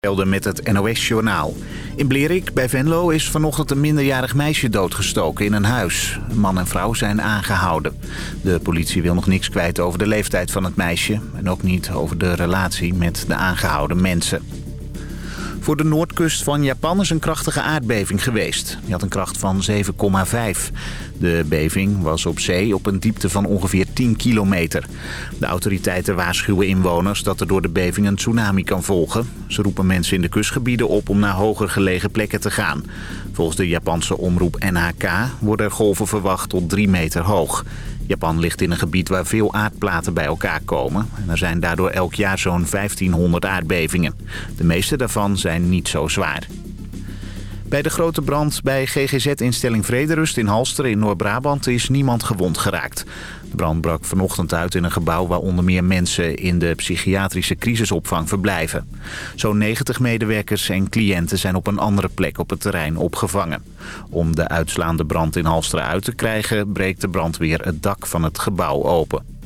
met het NOS-journaal. In Blerik bij Venlo is vanochtend een minderjarig meisje doodgestoken in een huis. Man en vrouw zijn aangehouden. De politie wil nog niks kwijt over de leeftijd van het meisje... en ook niet over de relatie met de aangehouden mensen. Voor de noordkust van Japan is een krachtige aardbeving geweest. Die had een kracht van 7,5. De beving was op zee op een diepte van ongeveer 10 kilometer. De autoriteiten waarschuwen inwoners dat er door de beving een tsunami kan volgen. Ze roepen mensen in de kustgebieden op om naar hoger gelegen plekken te gaan. Volgens de Japanse omroep NHK worden er golven verwacht tot 3 meter hoog. Japan ligt in een gebied waar veel aardplaten bij elkaar komen. En er zijn daardoor elk jaar zo'n 1500 aardbevingen. De meeste daarvan zijn niet zo zwaar. Bij de grote brand bij GGZ-instelling Vrederust in Halsteren in Noord-Brabant is niemand gewond geraakt. De brand brak vanochtend uit in een gebouw waar onder meer mensen in de psychiatrische crisisopvang verblijven. Zo'n 90 medewerkers en cliënten zijn op een andere plek op het terrein opgevangen. Om de uitslaande brand in Halsteren uit te krijgen breekt de brandweer het dak van het gebouw open.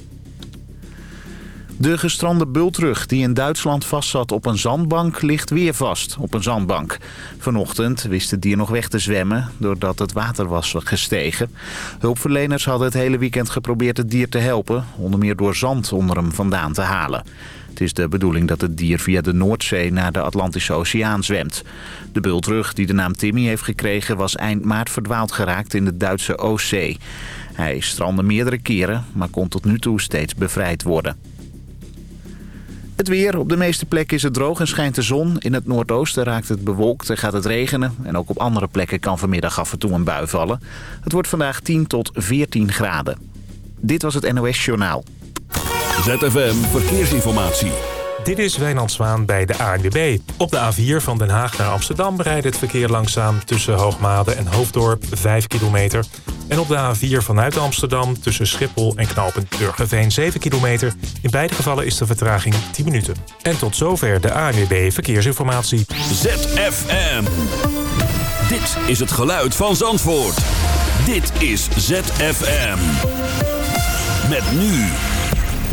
De gestrande bultrug die in Duitsland vastzat op een zandbank ligt weer vast op een zandbank. Vanochtend wist het dier nog weg te zwemmen doordat het water was gestegen. Hulpverleners hadden het hele weekend geprobeerd het dier te helpen, onder meer door zand onder hem vandaan te halen. Het is de bedoeling dat het dier via de Noordzee naar de Atlantische Oceaan zwemt. De bultrug die de naam Timmy heeft gekregen was eind maart verdwaald geraakt in de Duitse Oostzee. Hij strandde meerdere keren, maar kon tot nu toe steeds bevrijd worden. Het weer. Op de meeste plekken is het droog en schijnt de zon. In het noordoosten raakt het bewolkt en gaat het regenen. En ook op andere plekken kan vanmiddag af en toe een bui vallen. Het wordt vandaag 10 tot 14 graden. Dit was het NOS Journaal. ZFM Verkeersinformatie. Dit is Wijnand Zwaan bij de ANWB. Op de A4 van Den Haag naar Amsterdam rijdt het verkeer langzaam... tussen Hoogmade en Hoofddorp 5 kilometer. En op de A4 vanuit Amsterdam tussen Schiphol en Knaalpunt Burgerveen 7 kilometer. In beide gevallen is de vertraging 10 minuten. En tot zover de ANWB Verkeersinformatie. ZFM. Dit is het geluid van Zandvoort. Dit is ZFM. Met nu...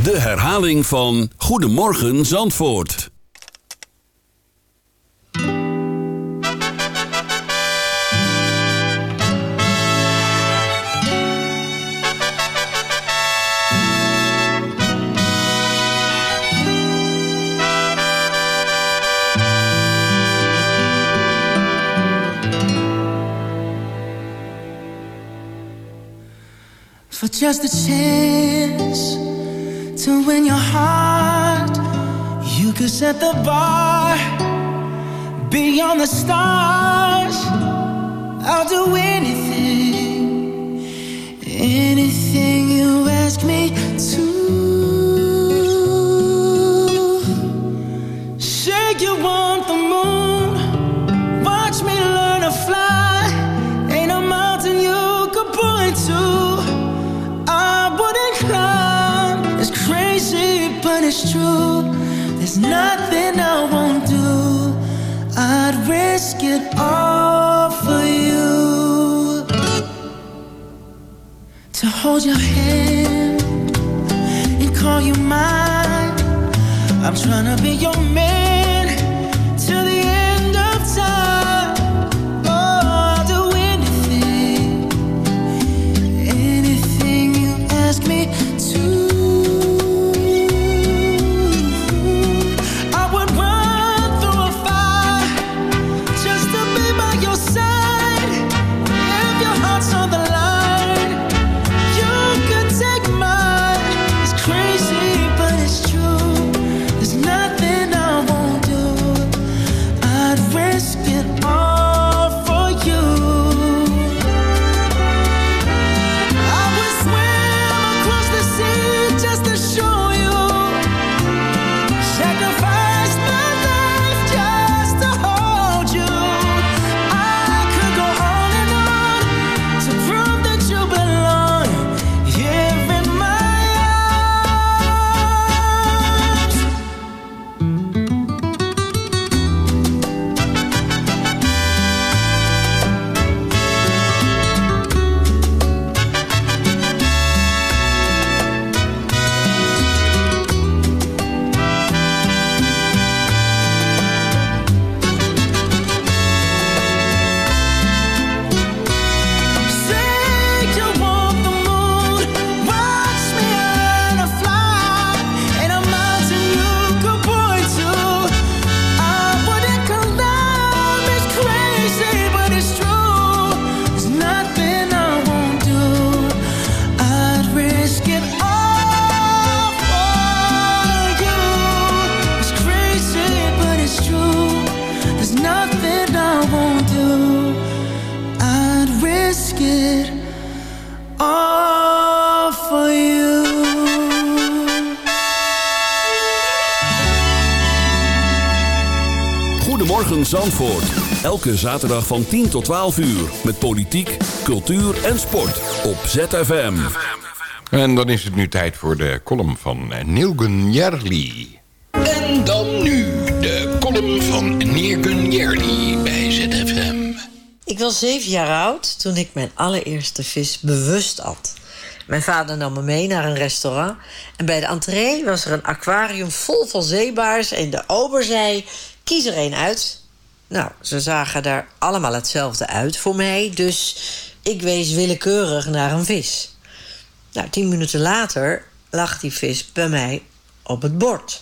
De herhaling van Goedemorgen Zandvoort. Just a chance to win your heart. You could set the bar beyond the stars. I'll do anything, anything you ask me to. There's nothing I won't do. I'd risk it all for you. To hold your hand and call you mine. I'm trying to be your man Goedemorgen Zandvoort. Elke zaterdag van 10 tot 12 uur. Met politiek, cultuur en sport. Op ZFM. En dan is het nu tijd voor de column van Nilgun Jerli. En dan nu de column van Nilgun Jerli bij ZFM. Ik was zeven jaar oud toen ik mijn allereerste vis bewust at. Mijn vader nam me mee naar een restaurant. En bij de entree was er een aquarium vol van zeebaars. En de ober zei: kies er één uit. Nou, ze zagen er allemaal hetzelfde uit voor mij. Dus ik wees willekeurig naar een vis. Nou, tien minuten later lag die vis bij mij op het bord.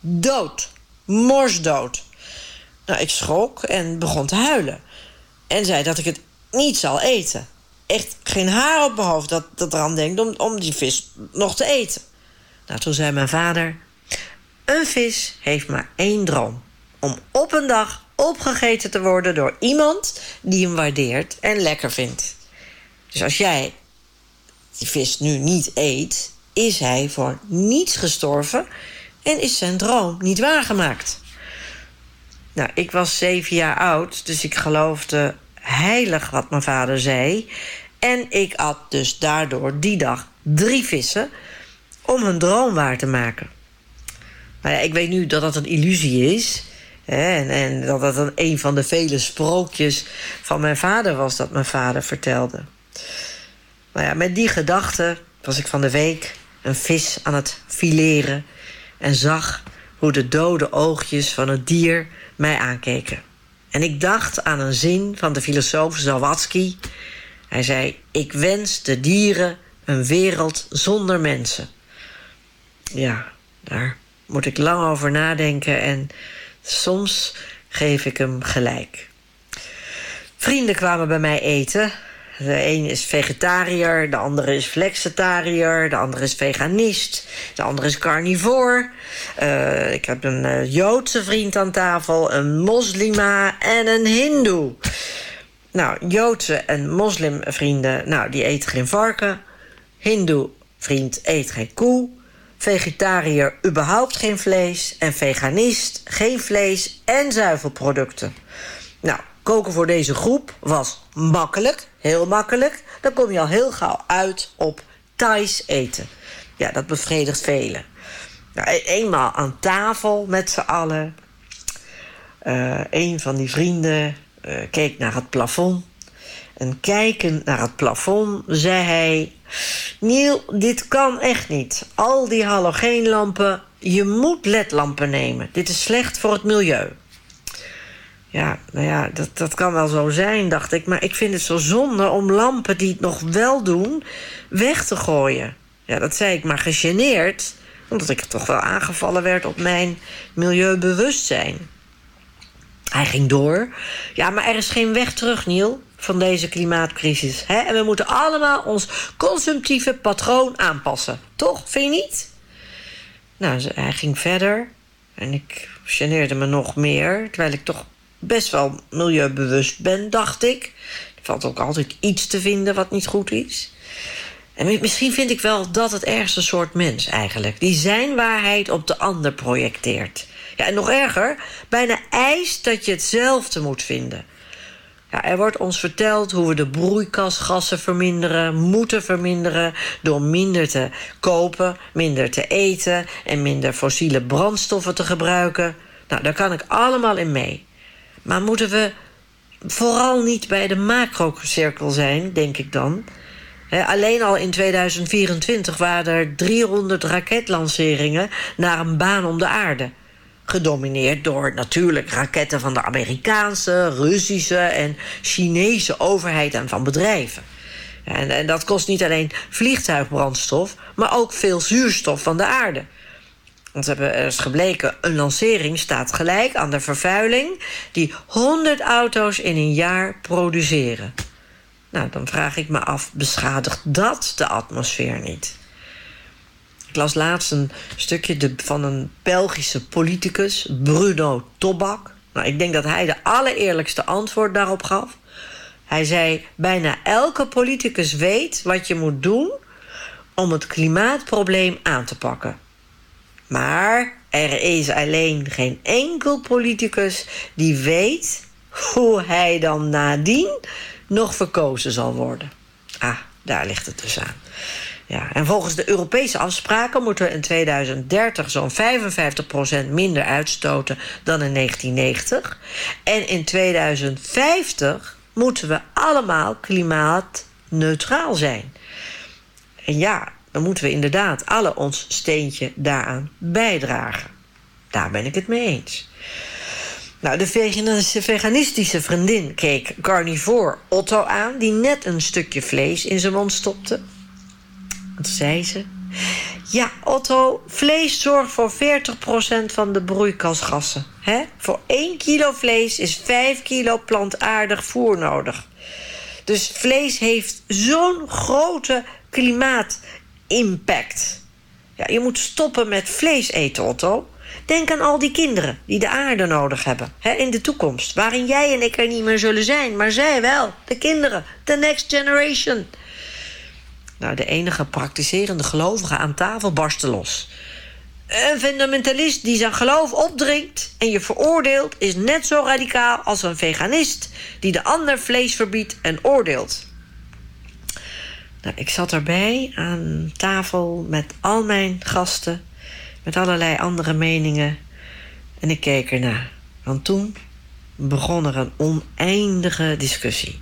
Dood. Morsdood. Nou, ik schrok en begon te huilen. En zei dat ik het niet zal eten echt geen haar op mijn hoofd dat, dat eraan denkt om, om die vis nog te eten. Nou, toen zei mijn vader... Een vis heeft maar één droom. Om op een dag opgegeten te worden door iemand die hem waardeert en lekker vindt. Dus als jij die vis nu niet eet, is hij voor niets gestorven en is zijn droom niet waargemaakt. Nou, ik was zeven jaar oud, dus ik geloofde heilig wat mijn vader zei. En ik at dus daardoor die dag drie vissen om hun droom waar te maken. Nou ja, ik weet nu dat dat een illusie is. En, en dat dat een, een van de vele sprookjes van mijn vader was dat mijn vader vertelde. Maar ja, met die gedachte was ik van de week een vis aan het fileren en zag hoe de dode oogjes van het dier mij aankeken. En ik dacht aan een zin van de filosoof Zawadzki. Hij zei: Ik wens de dieren een wereld zonder mensen. Ja, daar moet ik lang over nadenken en soms geef ik hem gelijk. Vrienden kwamen bij mij eten. De een is vegetariër, de andere is flexitariër, de andere is veganist, de andere is carnivoor. Uh, ik heb een uh, Joodse vriend aan tafel, een moslima en een hindoe. Nou, Joodse en moslimvrienden, nou, die eten geen varken. Hindoe vriend eet geen koe. Vegetariër überhaupt geen vlees. En veganist geen vlees en zuivelproducten. Nou, koken voor deze groep was makkelijk, heel makkelijk. Dan kom je al heel gauw uit op Thais eten. Ja, dat bevredigt velen. Nou, e- eenmaal aan tafel met z'n allen. Uh, een van die vrienden uh, keek naar het plafond. En kijkend naar het plafond zei hij... Niel, dit kan echt niet. Al die halogeenlampen, je moet ledlampen nemen. Dit is slecht voor het milieu. Ja, nou ja, dat, dat kan wel zo zijn, dacht ik. Maar ik vind het zo zonde om lampen die het nog wel doen... weg te gooien. Ja, dat zei ik maar gegeneerd... omdat ik toch wel aangevallen werd op mijn milieubewustzijn. Hij ging door. Ja, maar er is geen weg terug, Niel, van deze klimaatcrisis. Hè? En we moeten allemaal ons consumptieve patroon aanpassen. Toch? Vind je niet? Nou, hij ging verder. En ik geneerde me nog meer. Terwijl ik toch best wel milieubewust ben, dacht ik. Er valt ook altijd iets te vinden wat niet goed is. En misschien vind ik wel dat het ergste soort mens eigenlijk. Die zijn waarheid op de ander projecteert. Ja, en nog erger, bijna eist dat je hetzelfde moet vinden. Ja, er wordt ons verteld hoe we de broeikasgassen verminderen, moeten verminderen... door minder te kopen, minder te eten en minder fossiele brandstoffen te gebruiken. Nou, daar kan ik allemaal in mee. Maar moeten we vooral niet bij de macrocirkel zijn, denk ik dan... alleen al in 2024 waren er 300 raketlanceringen naar een baan om de aarde gedomineerd door natuurlijk raketten van de Amerikaanse, Russische en Chinese overheid en van bedrijven. En, en, dat kost niet alleen vliegtuigbrandstof, maar ook veel zuurstof van de aarde. Want er is gebleken, een lancering staat gelijk aan de vervuiling die 100 auto's in een jaar produceren. Nou, dan vraag ik me af, beschadigt dat de atmosfeer niet? Ik las laatst een stukje van een Belgische politicus, Bruno Tobak. Nou, ik denk dat hij de allereerlijkste antwoord daarop gaf. Hij zei: Bijna elke politicus weet wat je moet doen om het klimaatprobleem aan te pakken. Maar Er is alleen geen enkel politicus die weet hoe hij dan nadien nog verkozen zal worden. Ah, daar ligt het dus aan. Ja, en volgens de Europese afspraken moeten we in 2030 zo'n 55% minder uitstoten dan in 1990. En in 2050 moeten we allemaal klimaatneutraal zijn. En ja, dan moeten we inderdaad alle ons steentje daaraan bijdragen. Daar ben ik het mee eens. Nou, de veganistische vriendin keek carnivore Otto aan... die net een stukje vlees in zijn mond stopte. Wat zei ze? Ja, Otto, vlees zorgt voor 40% van de broeikasgassen. Hè? Voor 1 kilo vlees is 5 kilo plantaardig voer nodig. Dus vlees heeft zo'n grote klimaatimpact. Ja, je moet stoppen met vlees eten, Otto. Denk aan al die kinderen die de aarde nodig hebben hè, in de toekomst. Waarin jij en ik er niet meer zullen zijn, maar zij wel. De kinderen, the next generation. Nou, de enige praktiserende gelovige aan tafel barstte los. Een fundamentalist die zijn geloof opdringt en je veroordeelt... is net zo radicaal als een veganist die de ander vlees verbiedt en oordeelt. Nou, ik zat erbij aan tafel met al mijn gasten... met allerlei andere meningen en ik keek ernaar. Want toen begon er een oneindige discussie.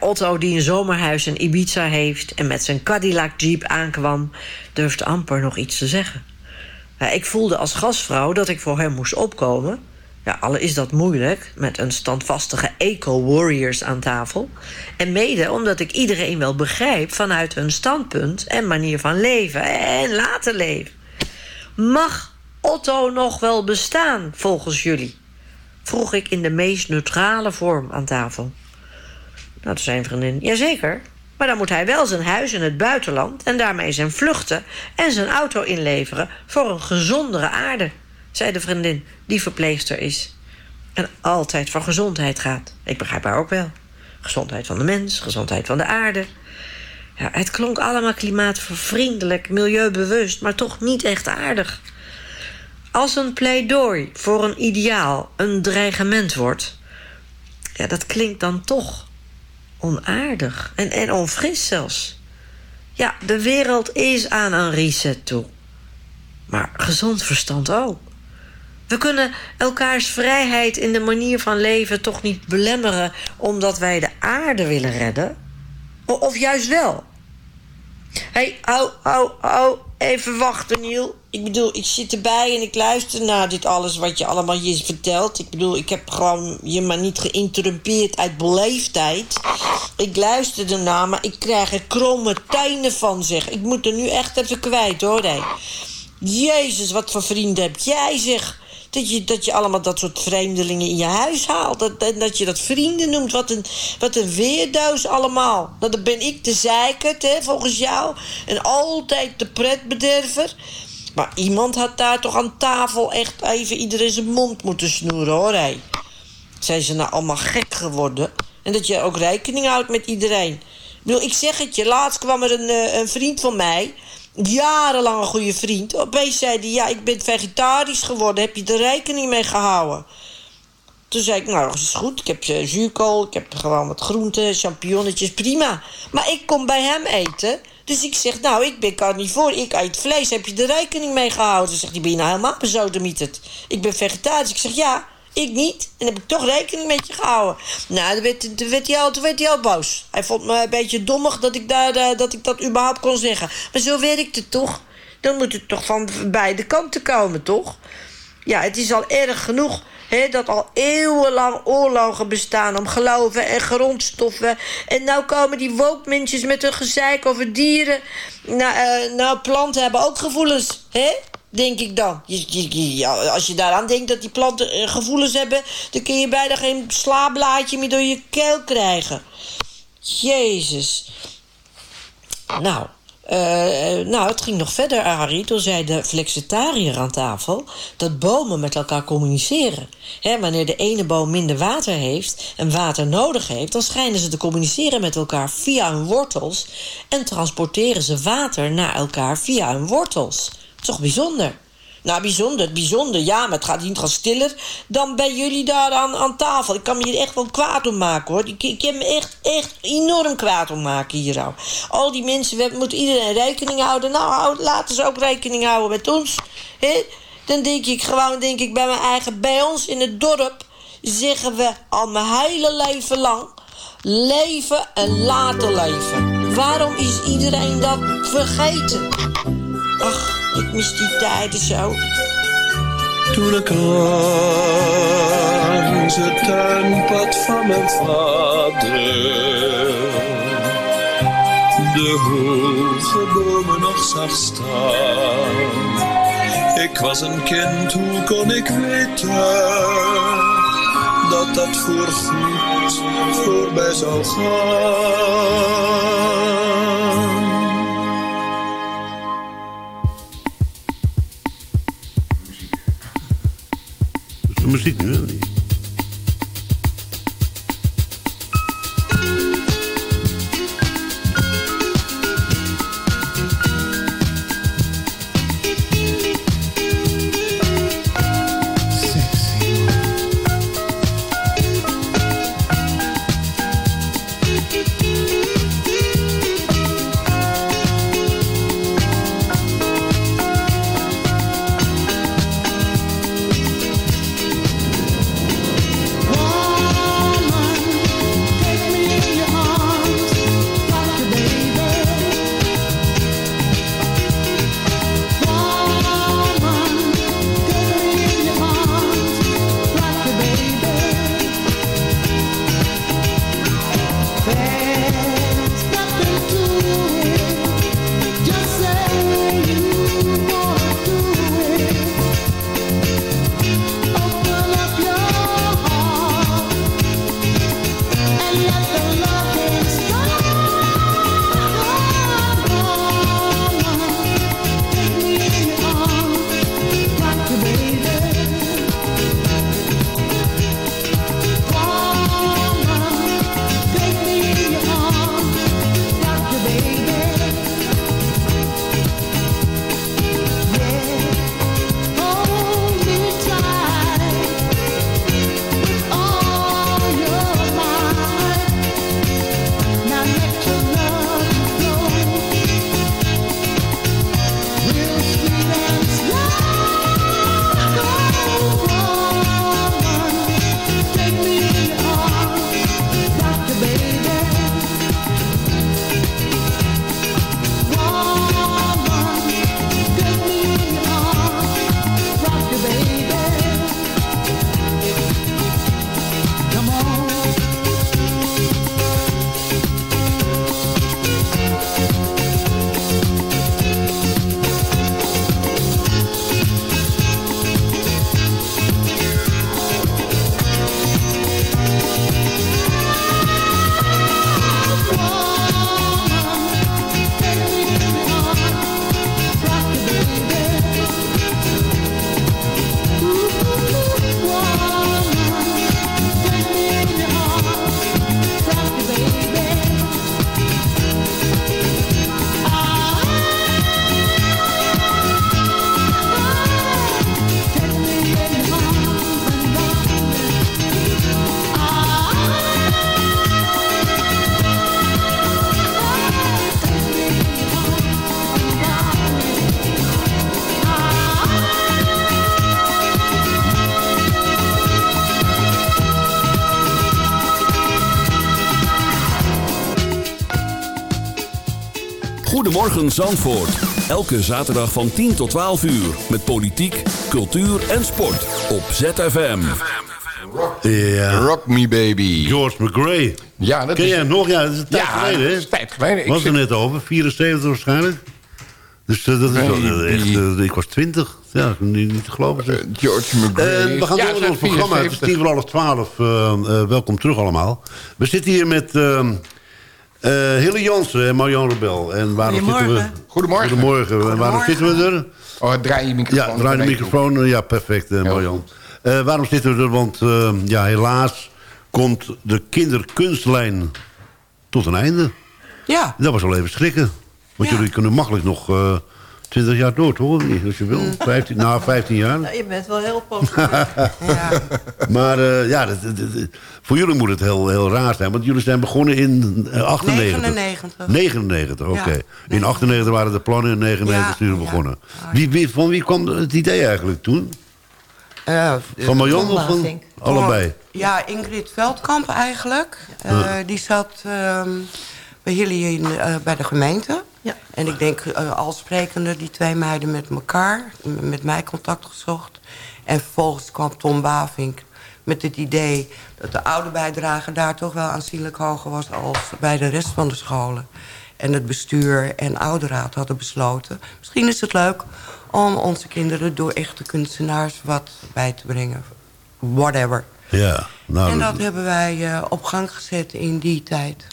Otto, die een zomerhuis in Ibiza heeft en met zijn Cadillac Jeep aankwam, durfde amper nog iets te zeggen. Ik voelde als gastvrouw dat ik voor hem moest opkomen. Ja, alle is dat moeilijk met een standvastige eco-warriors aan tafel. En mede omdat ik iedereen wel begrijp vanuit hun standpunt en manier van leven en laten leven. Mag Otto nog wel bestaan volgens jullie? Vroeg ik in de meest neutrale vorm aan tafel. Nou, een vriendin, jazeker. Maar dan moet hij wel zijn huis in het buitenland... en daarmee zijn vluchten en zijn auto inleveren... voor een gezondere aarde, zei de vriendin die verpleegster is. En altijd voor gezondheid gaat. Ik begrijp haar ook wel. Gezondheid van de mens, gezondheid van de aarde. Ja, het klonk allemaal klimaatvriendelijk, milieubewust... maar toch niet echt aardig. Als een pleidooi voor een ideaal een dreigement wordt... ja, dat klinkt dan toch onaardig en, en onfris zelfs. Ja, de wereld is aan een reset toe. Maar gezond verstand ook. We kunnen elkaars vrijheid in de manier van leven toch niet belemmeren omdat wij de aarde willen redden? Of juist wel? Hey, hou, hou, hou, even wachten, Niel. Ik bedoel, ik zit erbij en ik luister naar dit alles wat je allemaal je vertelt. Ik bedoel, ik heb gewoon je maar niet geïnterrumpeerd uit beleefdheid. Ik luister ernaar, maar ik krijg er kromme tijnen van, zeg. Ik moet er nu echt even kwijt, hoor, hé. Jezus, wat voor vrienden heb jij, zeg. Dat je, dat je allemaal dat soort vreemdelingen in je huis haalt. Dat, dat, je dat vrienden noemt. Wat een, wat een allemaal. Nou, dan ben ik de zeikert, hè, volgens jou. En altijd de pretbederver. Maar iemand had daar toch aan tafel echt even iedereen zijn mond moeten snoeren, hoor, hé. Zijn ze nou allemaal gek geworden? En dat je ook rekening houdt met iedereen. Ik ik zeg het je, laatst kwam er een, eh, een vriend van mij jarenlang een goede vriend. Opeens zei hij, ja, ik ben vegetarisch geworden. Heb je er rekening mee gehouden? Toen zei ik, nou, dat is goed. Ik heb uh, zuurkool, ik heb gewoon wat groenten, champignonnetjes, prima. Maar ik kom bij hem eten. Dus ik zeg, nou, ik ben carnivore, ik eet vlees. Heb je er rekening mee gehouden? Toen zegt hij, ben je nou helemaal bezodemieterd? Ik ben vegetarisch. Ik zeg, ja, ik niet. En heb ik toch rekening met je gehouden. Nou, toen werd, toen werd, hij, al, toen werd al boos. Hij vond me een beetje dommig dat ik, daar, eh, dat ik dat überhaupt kon zeggen. Maar zo werkt het toch? Dan moet het toch van beide kanten komen, toch? Ja, het is al erg genoeg hè, dat al eeuwenlang oorlogen bestaan om geloven en grondstoffen. En nou komen die woke met hun gezeik over dieren. Nou, uh, nou planten hebben ook gevoelens, hè? Denk ik dan. Als je daaraan denkt dat die planten eh, gevoelens hebben... dan kun je bijna geen slaablaadje meer door je keel krijgen. Jezus. Nou, uh, nou, het ging nog verder, Arie. Toen zei de flexitariër aan tafel dat bomen met elkaar communiceren. He, wanneer de ene boom minder water heeft en water nodig heeft... dan schijnen ze te communiceren met elkaar via hun wortels... en transporteren ze water naar elkaar via hun wortels. Toch bijzonder. Nou, bijzonder, bijzonder. Ja, maar het gaat niet gaan stiller dan bij jullie daar aan, aan tafel. Ik kan me hier echt wel kwaad om maken, hoor. Ik, ik heb me echt, echt enorm kwaad om maken hier al. Al die mensen, we moeten iedereen rekening houden. Nou, laten ze ook rekening houden met ons. hè? Dan denk ik gewoon, denk ik bij mijn eigen... Bij ons in het dorp zeggen we al mijn hele leven lang... Leven en laten leven. Waarom is iedereen dat vergeten? Ach, ik mis die tijden zo. Toen ik langs het tuinpad van mijn vader de hoge bomen nog zag staan. Ik was een kind, hoe kon ik weten dat dat voorgoed voorbij zou gaan? Muziek nu, hè? Goedemorgen Zandvoort. Elke zaterdag van 10 tot 12 uur. Met politiek, cultuur en sport. Op ZFM. Ja. Rock Me Baby. George McGray. Ja, dat Ken is... jij hem nog? Ja, dat is een tijd Ja, geleden, hè? is een tijd geleden. Ik Was er zit- net over, 74 waarschijnlijk. Dus eh, dat is Nee, wel echt... eh, ik was 20. Ja, niet, niet te geloven. zeg. Eh, George McGray. Eh, we gaan Ja, door met ons programma. Het is 74. tien voor half twaalf. Eh, eh, welkom terug allemaal. We zitten hier met eh Hille Jansen en Marjan Rebel. En waarom zitten we... Goedemorgen. Goedemorgen. Goedemorgen. En Waarom zitten we er? Oh, draai je microfoon. Ja, draai de microfoon. Ja, perfect, eh, Marjan. Eh, waarom zitten we er? Want ja, helaas komt de kinderkunstlijn tot een einde. Ja, Dat was wel even schrikken. Want Ja. jullie kunnen makkelijk nog eh, 20 jaar door, toch? Of niet? Als je wil. 15, nou, 15 jaar. Nou, je bent wel heel positief. ja. Maar eh, ja, dat, dat- dat- voor jullie moet het heel, heel raar zijn. Want jullie zijn begonnen in eh, 98. 99. 99, oké. Ja, In 98 waren de plannen, in 99 Ja, zijn jullie ja. begonnen. Wie, wie, van wie kwam het idee eigenlijk toen? Eh, Van Marion Tom of van allebei? Ja, Ingrid Veldkamp eigenlijk. Eh, Die zat ehm, bij jullie in, eh, bij de gemeente. Ja. En ik denk eh, al sprekende die twee meiden met elkaar, met mij contact gezocht. En vervolgens kwam Tom Bavink met het idee dat de oude bijdrage daar toch wel aanzienlijk hoger was als bij de rest van de scholen. En het bestuur en ouderraad hadden besloten. Misschien is het leuk om onze kinderen door echte kunstenaars wat bij te brengen. Whatever. Ja. Nou, en dat- dat hebben wij eh, op gang gezet in die tijd.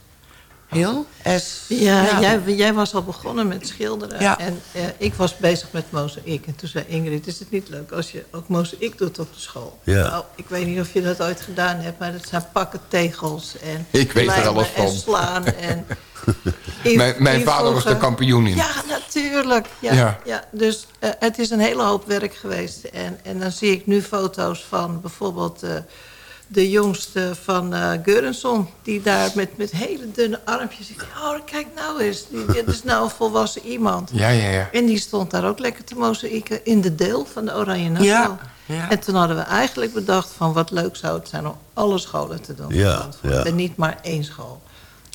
Heel? S, Ja, Jij, jij was al begonnen met schilderen. Ja. En eh, ik was bezig met mozaïek. En toen zei Ingrid, is het niet leuk als je ook mozaïek doet op de school? Ja. Nou, ik weet niet of je dat ooit gedaan hebt, maar dat zijn pakken tegels en Ik weet er lijmen alles van. En slaan en... Mijn, mijn vader was de kampioen in. Ja, natuurlijk. Ja, Ja. ja. dus eh, het is een hele hoop werk geweest. En, en dan zie ik nu foto's van bijvoorbeeld eh, de jongste van eh Geurenson... die daar met, met hele dunne armpjes... Oh, kijk nou eens. Dit is nou een volwassen iemand. Ja, ja, ja. En die stond daar ook lekker te mozaïeken in de deel van de Oranje Nassau. Ja, ja. En toen hadden we eigenlijk bedacht van wat leuk zou het zijn... om alle scholen te doen. Ja. En niet maar één school.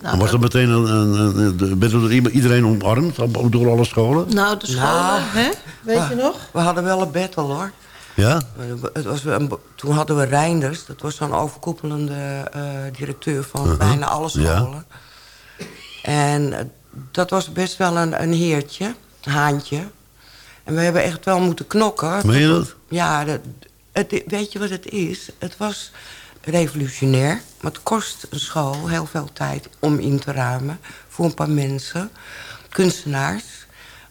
Nou, was er meteen een, een, een, er iedereen omarmd door alle scholen? Nou, de scholen, Nou. hè? Weet je nog? We hadden wel een battle hoor. Ja? Eh, Het was een, toen hadden we Reinders, dat was zo'n overkoepelende eh, directeur van bijna alle Ja. scholen. En eh, dat was best wel een, een heertje, haantje. En we hebben echt wel moeten knokken. Meen je dat? Ja, dat, het, weet je wat het is? Het was revolutionair. Maar het kost een school heel veel tijd om in te ruimen... voor een paar mensen, kunstenaars...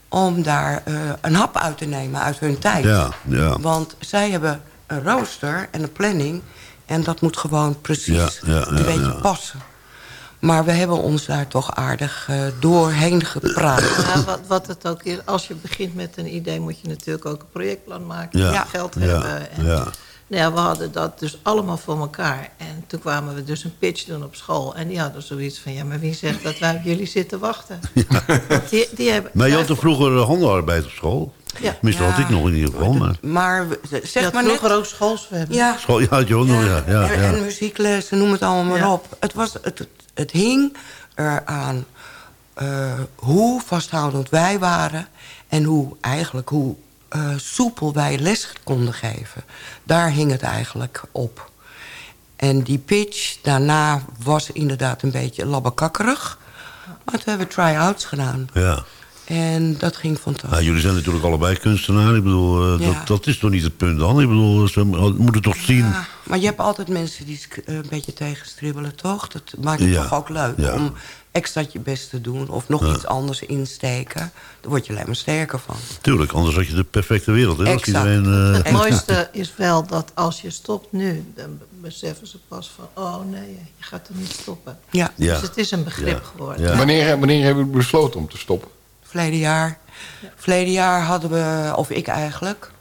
om daar eh, een hap uit te nemen uit hun tijd. Ja, ja. Want zij hebben een rooster en een planning... en dat moet gewoon precies Ja, ja, een beetje ja. passen. Maar we hebben ons daar toch aardig eh, doorheen gepraat. Ja, wat, wat het ook is, als je begint met een idee... moet je natuurlijk ook een projectplan maken. Ja. Ja. Geld Ja, hebben. En, ja. Nou ja, we hadden dat dus allemaal voor elkaar. En toen kwamen we dus een pitch doen op school. En die hadden zoiets van... ja, maar wie zegt dat wij op jullie zitten wachten? Die, die hebben, Maar je had er vroeger eh, handenarbeid op school? Ja. Tenminste, Ja. had ik nog in ieder geval. Maar... Maar je zeg had maar net... vroeger ook. Ja, School, ja, had je ook nog, ja. ja, en, muzieklessen, noem het allemaal maar Ja. op. Het, was, het, het, het hing eraan eh hoe vasthoudend wij waren... en hoe eigenlijk hoe eh, soepel wij les konden geven. Daar hing het eigenlijk op. En die pitch daarna was inderdaad een beetje labbekakkerig. Maar toen hebben we try-outs gedaan. ja. En dat ging fantastisch. Nou, jullie zijn natuurlijk allebei kunstenaar. Ik bedoel, eh, Ja. dat, dat is toch niet het punt dan? Ik bedoel, ze moeten toch zien... Ja, maar je hebt altijd mensen die een beetje tegenstribbelen, toch? Dat maakt het Ja, toch ook leuk ja. om extra je best te doen... of nog iets anders insteken. Daar word je alleen maar sterker van. Tuurlijk, anders had je de perfecte wereld. Hè? Als Exact. iedereen, eh, Het mooiste is wel dat als je stopt nu... dan beseffen ze pas van... oh nee, je gaat er niet stoppen. Ja, Ja. Dus het is een begrip Ja. geworden. Ja. Wanneer, wanneer hebben we besloten om te stoppen? verleden jaar. Verleden jaar hadden we, of ik eigenlijk...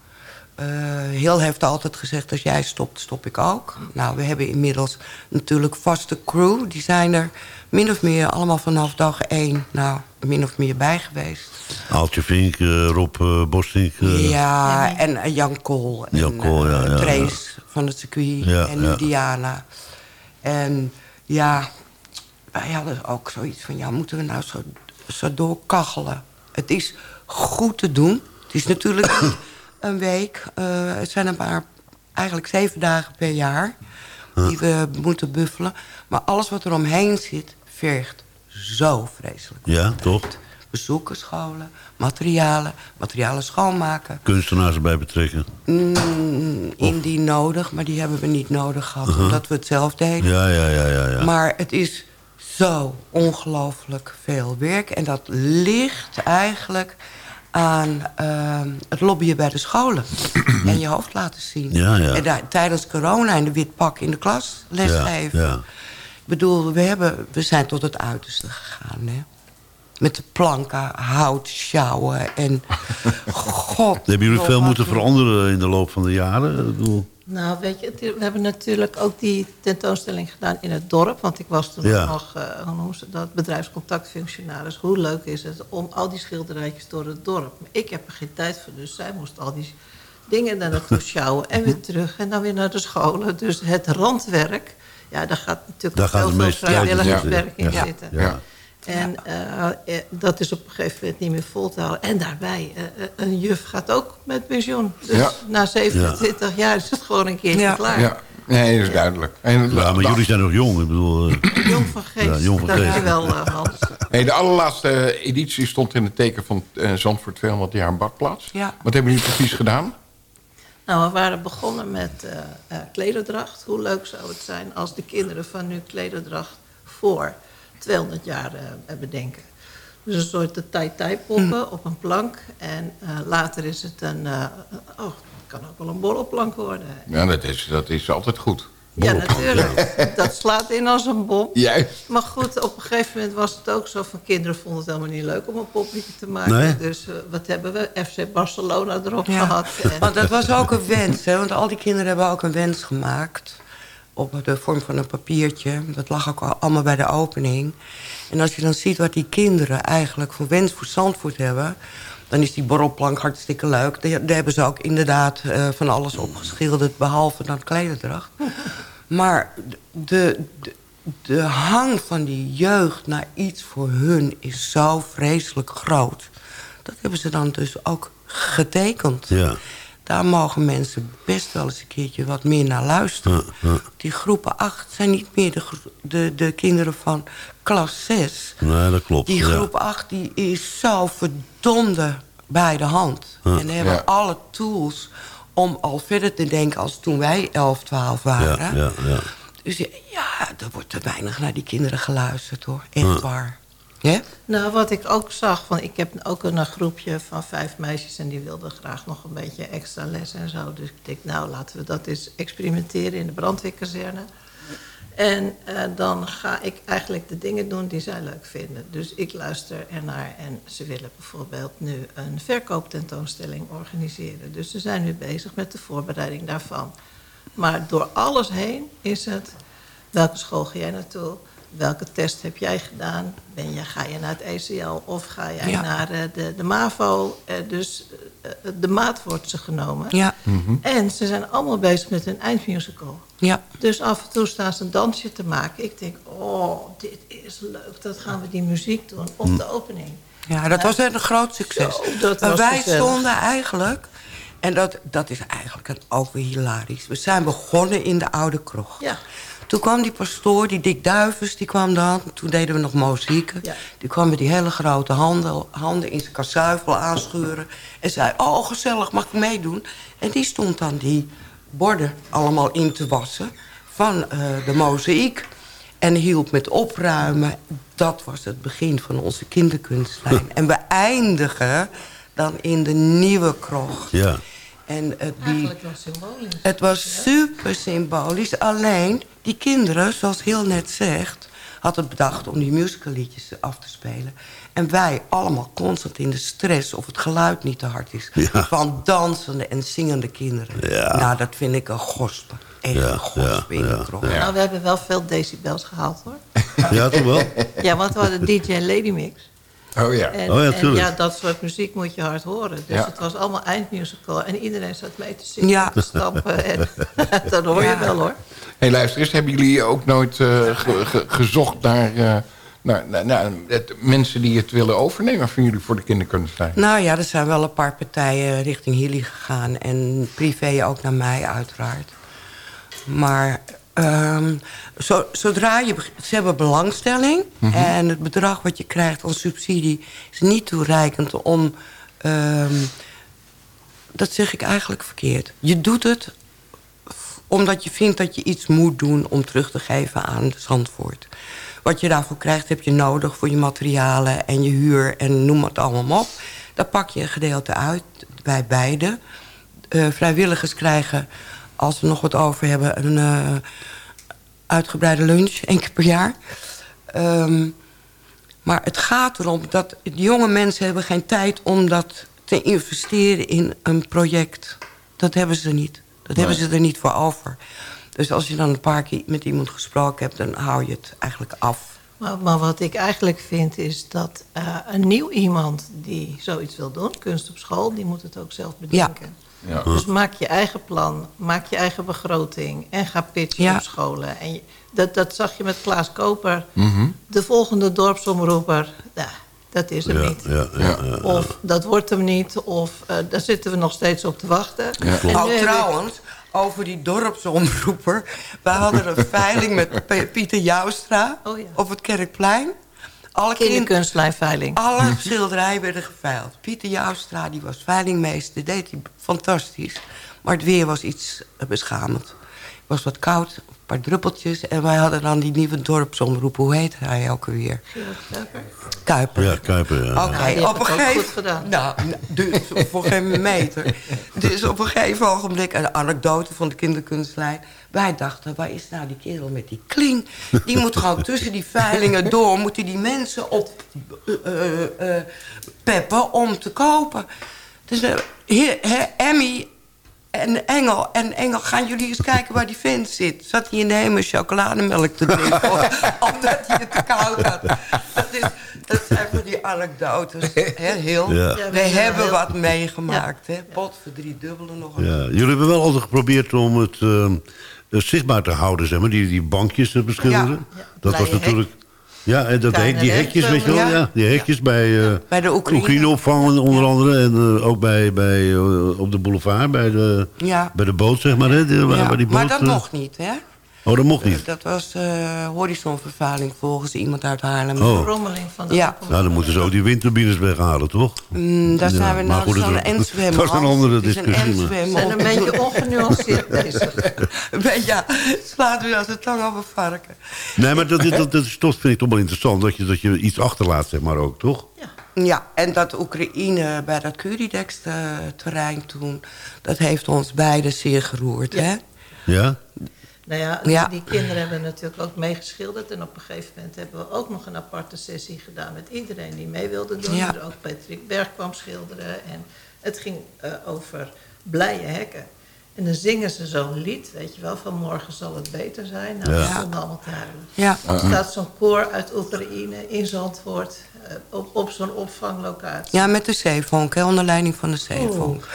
eh, heel heeft altijd gezegd, als jij stopt, stop ik ook. Nou, we hebben inmiddels natuurlijk vaste crew. Die zijn er min of meer allemaal vanaf dag één... nou, min of meer bij geweest. Aaltje Vink, eh, Rob eh Bostink. eh, Ja, en eh, Jan Kool. En Jan Kool, ja, eh, ja, Trace van het circuit. Ja, en nu. Diana. En ja, wij hadden ook zoiets van... ja, moeten we nou zo, zo doorkachelen? Het is goed te doen. Het is natuurlijk een week. eh, het zijn een paar, eigenlijk zeven dagen per jaar... die we moeten buffelen. Maar alles wat er omheen zit, vergt zo vreselijk. Ja, toch? Bezoeken scholen, materialen, materialen schoonmaken. Kunstenaars erbij betrekken. Mm, indien nodig, maar die hebben we niet nodig gehad... omdat we het zelf deden. Ja, ja, ja, ja. ja. Maar het is zo ongelooflijk veel werk. En dat ligt eigenlijk aan ehm, het lobbyen bij de scholen. en je hoofd laten zien. Ja, ja. En daar, tijdens corona in de wit pak in de klas lesgeven. Ja, ja. Ik bedoel, we, hebben, we zijn tot het uiterste gegaan. Hè? met de planken hout sjouwen. En god. Hebben jullie veel moeten veranderen in de loop van de jaren? Ik bedoel, Nou, weet je, we hebben natuurlijk ook die tentoonstelling gedaan in het dorp. Want ik was toen Ja. nog, eh, hoe noemen ze dat, bedrijfscontactfunctionaris. Hoe leuk is het om al die schilderijtjes door het dorp. Maar ik heb er geen tijd voor, dus zij moest al die dingen daar naartoe sjouwen. En weer terug en dan weer naar de scholen. Dus het randwerk, ja, daar gaat natuurlijk Daar veel in vrijwilligerswerk in zitten. Ja. zitten. Ja. En eh, eh, dat is op een gegeven moment niet meer vol te houden. En daarbij, eh, een juf gaat ook met pensioen. Dus Ja. na 27 jaar is het gewoon een keertje Ja. klaar. Ja, nee, dat is duidelijk. En, ja, maar jullie zijn nog jong. Ik bedoel, Jong van geest. Ja, jong van geest. Dankjewel, Hans. Hey, de allerlaatste editie stond in het teken van eh Zandvoort 200 jaar badplaats. Ja. Wat hebben jullie precies gedaan? Nou, we waren begonnen met eh eh, klederdracht. Hoe leuk zou het zijn als de kinderen van nu klederdracht voor 200 jaar eh, bedenken. Dus een soort de tai-tai poppen op een plank. En eh, later is het een... eh, oh, het kan ook wel een borrelplank worden. Ja, dat is, dat is altijd goed. Ja, natuurlijk. Dat slaat in als een bom. Juist. Maar goed, op een gegeven moment was het ook zo van... kinderen vonden het helemaal niet leuk om een poppetje te maken. Nee. Dus eh, wat hebben we? FC Barcelona erop Ja. gehad. En, Want dat was ook een wens, hè? want al die kinderen hebben ook een wens gemaakt. Op de vorm van een papiertje. Dat lag ook al- allemaal bij de opening. En als je dan ziet wat die kinderen eigenlijk voor wens voor Zandvoort hebben... dan is die borrelplank hartstikke leuk. Daar daar hebben ze ook inderdaad eh, van alles opgeschilderd... behalve dan klederdracht. Maar de, de, de hang van die jeugd naar iets voor hun is zo vreselijk groot. Dat hebben ze dan dus ook getekend. ja. Daar mogen mensen best wel eens een keertje wat meer naar luisteren. Ja, ja. Die groepen 8 zijn niet meer de, de, de kinderen van klas 6. Nee, dat klopt. Die groep 8 die is zo verdomde bij de hand. Ja. En hebben Ja. alle tools om al verder te denken als toen wij 11, 12 waren. Ja, ja, ja. Dus ja, ja, er wordt te weinig naar die kinderen geluisterd hoor. Echt waar. Nou, wat ik ook zag, van ik heb ook een groepje van vijf meisjes... en die wilden graag nog een beetje extra les en zo. Dus ik denk, nou, laten we dat eens experimenteren in de brandweerkazerne. En eh, dan ga ik eigenlijk de dingen doen die zij leuk vinden. Dus ik luister ernaar en ze willen bijvoorbeeld nu een verkooptentoonstelling organiseren. Dus ze zijn nu bezig met de voorbereiding daarvan. Maar door alles heen is het, welke school ga jij naartoe? Welke test heb jij gedaan? Ben je, ga je naar het ECL of ga jij Ja. naar eh, de, de MAVO? Eh, dus eh, de maat wordt ze genomen. Ja, En ze zijn allemaal bezig met hun eindmusical. ja. Dus af en toe staan ze een dansje te maken. Ik denk, oh, dit is leuk. Dat gaan we die muziek doen op de opening. Ja, dat was echt een groot succes. Zo, dat maar was wij gezellig. stonden eigenlijk... En dat, dat is eigenlijk een- ook weer hilarisch. We zijn begonnen in de Oude Krocht. Ja. Toen kwam die pastoor, die Dick Duivens, die kwam dan. Toen deden we nog muziek. Ja. Die kwam met die hele grote handen, handen in zijn kasuivel aanschuren. En zei, oh gezellig, mag ik meedoen? En die stond dan die borden allemaal in te wassen van eh, de mozaïek. En hielp met opruimen. Dat was het begin van onze kinderkunstlijn. En we eindigen dan in de nieuwe krocht. Ja. En het, die, Eigenlijk wel symbolisch. het was super symbolisch. Alleen, die kinderen, zoals heel net zegt... had het bedacht om die musicalliedjes af te spelen. En wij allemaal constant in de stress of het geluid niet te hard is. Ja. Van dansende en zingende kinderen. Ja. Nou, dat vind ik een gospe. Echt Ja, een in krocht. Nou, we hebben wel veel decibels gehaald, hoor. Ja, toch wel? Ja, want we hadden DJ Lady Mix. Oh ja. En, Oh ja, en tuurlijk. ja, dat soort muziek moet je hard horen. Dus Ja. het was allemaal eindmusical. En iedereen zat mee te zingen, Ja. te stampen. En dat hoor je wel, hoor. hey, luister eens, hebben jullie ook nooit eh, ge- ge- gezocht naar, eh, naar, naar, naar het, mensen die het willen overnemen van jullie voor de kinderkunstlijn? Nou ja, er zijn wel een paar partijen richting Hilly gegaan. En privé ook naar mij, uiteraard. Maar ehm, zo, zodra je... Ze hebben belangstelling. En het bedrag wat je krijgt als subsidie... is niet toereikend om... ehm, dat zeg ik eigenlijk verkeerd. Je doet het omdat je vindt dat je iets moet doen... om terug te geven aan Zandvoort. Wat je daarvoor krijgt heb je nodig voor je materialen en je huur... en noem het allemaal maar op. Daar pak je een gedeelte uit bij beide. Eh, vrijwilligers krijgen, als we nog wat over hebben... een eh, uitgebreide lunch, één keer per jaar. Ehm, Maar het gaat erom dat jonge mensen hebben geen tijd om dat te investeren in een project. Dat hebben ze niet. Dat hebben ze er niet voor over. Dus als je dan een paar keer met iemand gesproken hebt... dan hou je het eigenlijk af. Maar, maar wat ik eigenlijk vind is dat eh, een nieuw iemand die zoiets wil doen... kunst op school, die moet het ook zelf bedenken. Ja. Dus maak je eigen plan, maak je eigen begroting... en ga pitchen Ja. op scholen. En je- dat, dat zag je met Klaas Koper. Mhm. De volgende dorpsomroeper, ja, dat is hem Ja, niet. ja, ja, ja. Of dat wordt hem niet, of eh, daar zitten we nog steeds op te wachten. Oh, ik- trouwens, over die dorpsomroeper. Wij hadden een veiling met P- Pieter Joustra Oh ja. op het Kerkplein. Alle kind- Kinderkunstlijnveiling. Alle schilderijen werden geveild. Pieter Joustra die was veilingmeester, deed hij fantastisch. Maar het weer was iets eh, beschamend. Het was wat koud, paar druppeltjes. En wij hadden dan die nieuwe dorpsomroep. Hoe heet hij ook alweer? Gerard Kuiper. Kuiper. Ja, Kuiper, ja. Oké, Nou, op een gegeven goed gedaan. Nou, dus voor geen meter. Dus op een gegeven ogenblik, een anekdote van de kinderkunstlijn. Wij dachten, waar is nou die kerel met die kling? Die moet gewoon tussen die veilingen door... moeten die mensen op eh, eh, eh, peppen om te kopen. Dus Emmy en Engel. En Engel, gaan jullie eens kijken waar die vent zit. Zat hij in de hemel chocolademelk te drinken? omdat hij het te koud had. Dat, is, dat zijn van die anekdotes. Hè, heel. Ja. Ja, We hebben heel- wat meegemaakt. Hè? Pot voor drie dubbele nog. een- Ja, jullie hebben wel altijd geprobeerd om het eh, eh, zichtbaar te houden, zeg maar. Die, die bankjes te beschilderen. Ja. Dat was natuurlijk... Ja, en dat Kleine hek, die hekjes, hek, weet je wel. ja. Die hekjes bij, eh Bij de Oekraïne. Oekraïneopvang onder andere. En eh, ook bij, bij, eh, op de boulevard, bij de, bij de boot, zeg maar. Hè, waar- waar die boot, maar dat eh, mocht niet, hè? Oh, dat mocht niet. Dat was eh horizonvervuiling volgens iemand uit Haarlem. Oh. rommeling van de Ja. Nou, dan moeten ze ook die windturbines weghalen, toch? Mm, daar Ja, zijn we nou goed, zo'n dat is- een andere Het is discussie, We zijn een beetje ongenuanceerd bezig. ja, slaat u als een tang op een varken. Nee, maar dat, is- dat, dat is toch, vind ik toch wel interessant. Dat je, dat je iets achterlaat, zeg maar ook, toch? Ja, en dat Oekraïne bij dat Curidex-terrein toen... dat heeft ons beiden zeer geroerd, Ja. hè? Ja? Nou ja, Ja. die kinderen hebben natuurlijk ook meegeschilderd. En op een gegeven moment hebben we ook nog een aparte sessie gedaan... met iedereen die mee wilde doen. Ja. Er ook Patrick Berg kwam schilderen. En het ging eh, over blije hekken. En dan zingen ze zo'n lied, weet je wel, van morgen zal het beter zijn. Nou, Ja. stonden allemaal te huilen. Ja. Er staat zo'n koor uit Oekraïne in Zandvoort... eh, op, op zo'n opvanglocatie. Ja, met de zeevonk, hè, onder leiding van de zeevonk.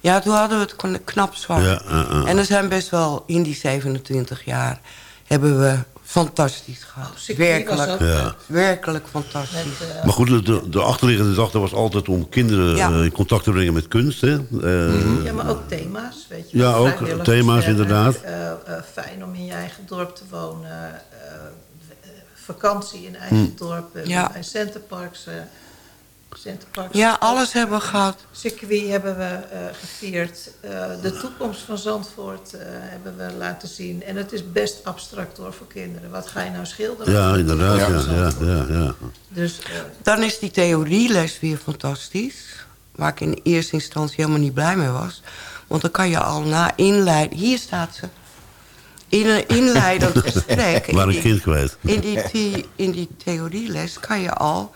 Ja, toen hadden we het kn- knap. Ja, uh, uh. En er zijn best wel, in die 27 jaar... hebben we fantastisch gehad. was Werkelijk, Ja. werkelijk fantastisch. Met, eh, Maar goed, de, de achterliggende gedachte was altijd om kinderen Ja. eh, in contact te brengen met kunst. Hè? Eh, Ja, maar ook thema's, weet je Ja, ook thema's, inderdaad. eh, eh, fijn om in je eigen dorp te wonen. eh, eh, vakantie in eigen Hm. dorp. eh, Ja. Bij Centerparks. Centerparks. Ja, alles hebben we gehad. Circuit hebben we eh, gevierd. Eh, de toekomst van Zandvoort eh, hebben we laten zien. En het is best abstract hoor voor kinderen. Wat ga je nou schilderen? ja, inderdaad. Ja, ja, ja, ja. Dus Dan is die theorieles weer fantastisch. Waar ik in eerste instantie helemaal niet blij mee was. Want dan kan je al na inleiden... Hier staat ze. In een inleidend gesprek... in Waar een die- kind kwijt. In die, in die theorieles kan je al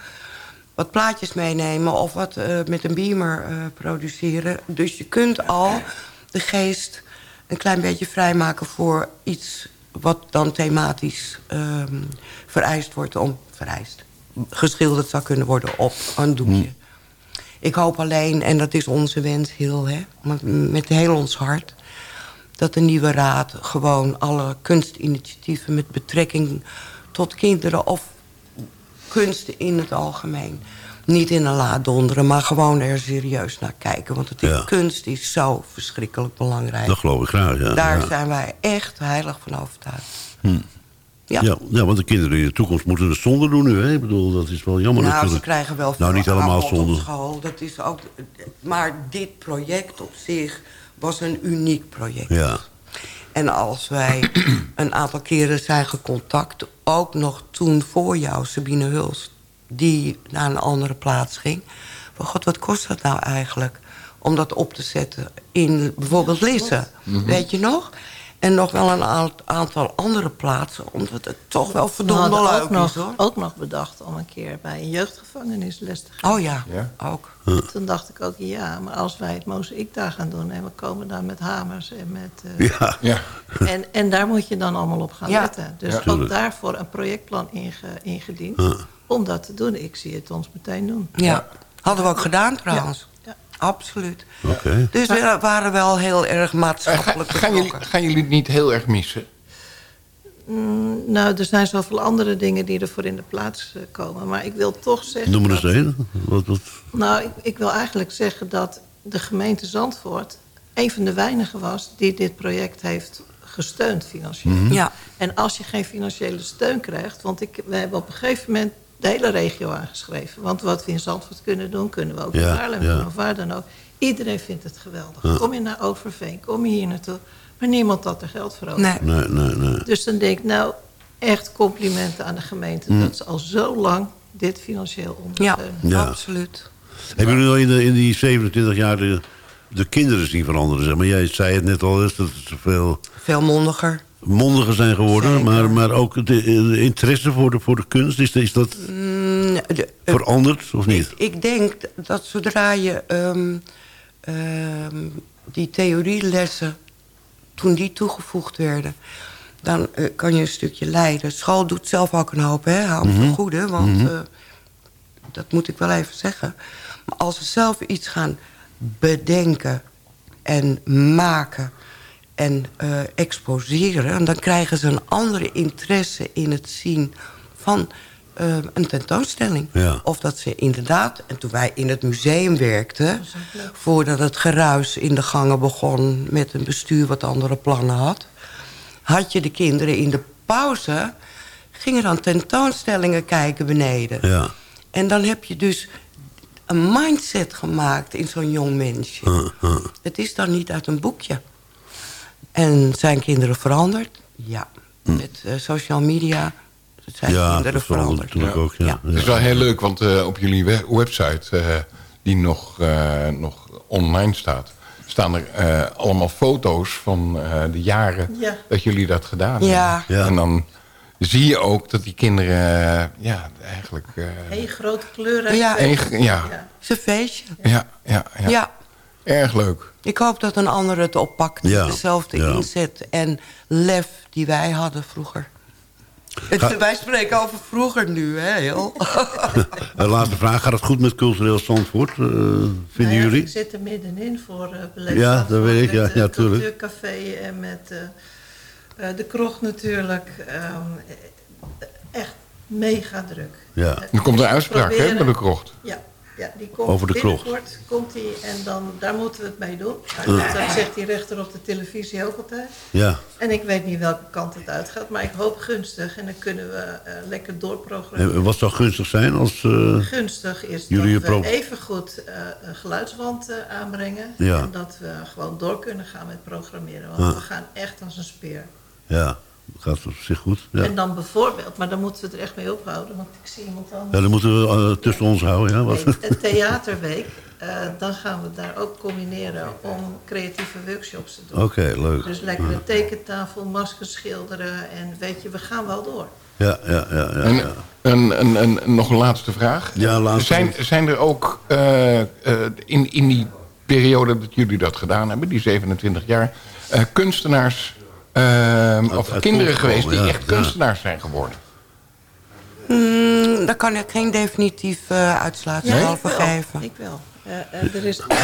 wat plaatjes meenemen... of wat eh, met een beamer eh, produceren. Dus je kunt al de geest een klein beetje vrijmaken... voor iets wat dan thematisch ehm, vereist wordt om... vereist, geschilderd zou kunnen worden op een doekje. Ik hoop alleen, en dat is onze wens heel, hè, met, met heel ons hart... dat de nieuwe raad gewoon alle kunstinitiatieven... met betrekking tot kinderen of kunst in het algemeen... niet in een la donderen, maar gewoon er serieus naar kijken. Want het Ja. kunst is zo verschrikkelijk belangrijk. Dat geloof ik graag, ja. Daar ja. zijn wij echt heilig van overtuigd. Hm. Ja. Ja. Ja, want de kinderen in de toekomst moeten het zonder doen nu. Hè? Ik bedoel, dat is wel jammer nou, natuurlijk. ze krijgen wel Nou, niet veel helemaal aanbod op zonder. school. Dat is ook, maar dit project op zich was een uniek project. Ja. En als wij een aantal keren zijn gecontact... ook nog toen voor jou, Sabine Huls... die naar een andere plaats ging... van god, wat kost dat nou eigenlijk... om dat op te zetten in bijvoorbeeld Lisse, weet je nog? En nog wel een aantal andere plaatsen. Omdat het toch wel We verdomd leuk ook nog, is, hoor. ook nog bedacht om een keer bij een jeugdgevangenis les te gaan. Oh ja, ook. Toen dacht ik ook, ja, maar als wij het mozaïek daar gaan doen... en we komen daar met hamers en met... eh, Ja. Ja. en, en daar moet je dan allemaal op gaan Ja. letten. Dus Ja. ook daarvoor een projectplan inge- ingediend. Om dat te doen. Ik zie het ons meteen doen. Ja. Hadden we ook gedaan trouwens. Ja. Absoluut. Oké. Dus we waren wel heel erg Eh, ga- maatschappelijk gaan, jullie, betrokken. gaan jullie het niet heel erg missen? Mm, nou, er zijn zoveel andere dingen die ervoor in de plaats eh, komen. Maar ik wil toch zeggen... Noem er eens dat- één. Wat, wat? Nou, ik, ik wil eigenlijk zeggen dat de gemeente Zandvoort... een van de weinigen was die dit project heeft gesteund financieel. Mhm. Ja. En als je geen financiële steun krijgt... want ik, we hebben op een gegeven moment de hele regio aangeschreven. Want wat we in Zandvoort kunnen doen, kunnen we ook in Ja, Haarlem ja. doen... of waar dan ook. Iedereen vindt het geweldig. Ja. Kom je naar Overveen, kom je hier naartoe. Maar niemand had er geld voor over. Nee. Nee, nee, nee. Dus dan denk ik, nou, echt complimenten aan de gemeente... Mm. dat ze al zo lang dit financieel Ja, ondersteunen. Ja. absoluut. Hebben jullie nou in, de, in die 27 jaar de, de kinderen zien veranderen? Zeg maar jij zei het net al eens, dat ze veel Veel mondiger. Mondiger zijn geworden. Zeker. Maar, maar ook de, de interesse voor de, voor de kunst, is, is dat Mm, de- veranderd of niet? Ik, ik denk dat zodra je ehm, ehm, die theorielessen, toen die toegevoegd werden, dan eh, kan je een stukje leiden. School doet zelf ook een hoop, hè, hou me goede, want Mhm. eh, dat moet ik wel even zeggen. Maar als ze zelf iets gaan bedenken en maken en eh, exposeren... dan krijgen ze een andere interesse in het zien van eh, een tentoonstelling. Ja. Of dat ze inderdaad, en toen wij in het museum werkten... voordat het geruis in de gangen begon met een bestuur wat andere plannen had... had je de kinderen in de pauze... gingen dan tentoonstellingen kijken beneden. Ja. En dan heb je dus een mindset gemaakt in zo'n jong mensje. Het is dan niet uit een boekje. En zijn kinderen veranderd? Ja. Met eh, social media zijn Hm. Ja, kinderen veranderd. natuurlijk ook. Ja. Het is wel heel leuk, want eh, op jullie we- website, eh, die nog, eh, nog online staat... staan er eh, allemaal foto's van eh, de jaren Ja. dat jullie dat gedaan Ja. hebben. Ja. En dan zie je ook dat die kinderen ja, eigenlijk... eh, Hele grote kleuren. Ja. een- ja, Ja. Het is een feestje. ja, ja, ja. Ja. Erg leuk. Ik hoop dat een ander het oppakt. met Ja, Dezelfde ja. inzet en lef die wij hadden vroeger. Het- Ga- wij spreken over vroeger nu, hè, heel. Eh, laatste vraag, gaat het goed met cultureel Zandvoort, eh, vinden Nou ja, jullie? Ik zit er middenin voor uh. Ja, dat weet ik, met ja, het ja, tuurlijk. cultuurcafé en met eh, eh, de krocht natuurlijk. Ehm, eh, echt mega druk. Ja. Eh, Er komt een uitspraak hè, bij de krocht. Ja, ja die komt Over de binnenkort komt die en dan, daar moeten we het mee doen. Nou, Dat zegt die rechter op de televisie ook altijd. Ja, En ik weet niet welke kant het uitgaat, maar ik hoop gunstig. En dan kunnen we eh, lekker doorprogrammeren. en wat zou gunstig zijn als... eh, Gunstig is Jullie dat we even goed eh, een geluidswand eh, aanbrengen. Ja. En dat we gewoon door kunnen gaan met programmeren. Want Ah. we gaan echt als een speer. ja, gaat op zich goed. Ja. En dan bijvoorbeeld, maar dan moeten we het er echt mee ophouden. Want ik zie iemand ja, anders. dan moeten we eh, tussen ons houden. Ja, wat? Nee, een theaterweek, eh, dan gaan we daar ook combineren om creatieve workshops te doen. Oké, leuk. Dus lekker een tekentafel, maskers schilderen en weet je, we gaan wel door. Ja, ja, ja. ja, En, ja. een, nog een laatste vraag. Ja, laatste zijn, vraag. zijn er ook eh, eh, in, in die periode dat jullie dat gedaan hebben, die 27 jaar, eh, kunstenaars eh, of uit kinderen geweest die ja, echt ja. kunstenaars zijn geworden? Hmm, daar kan ik geen definitief eh uitsluitsel ik over wel. geven. Ik wel. Eh, eh, er is eh,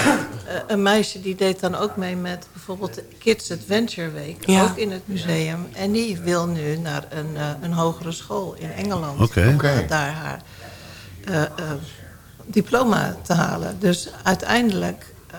een meisje die deed dan ook mee met bijvoorbeeld de Kids Adventure Week. Ja. Ook in het museum. En die wil nu naar een, eh, een hogere school in Engeland. Oké. Om Oké. eh, daar haar eh, eh, diploma te halen. Dus uiteindelijk... eh,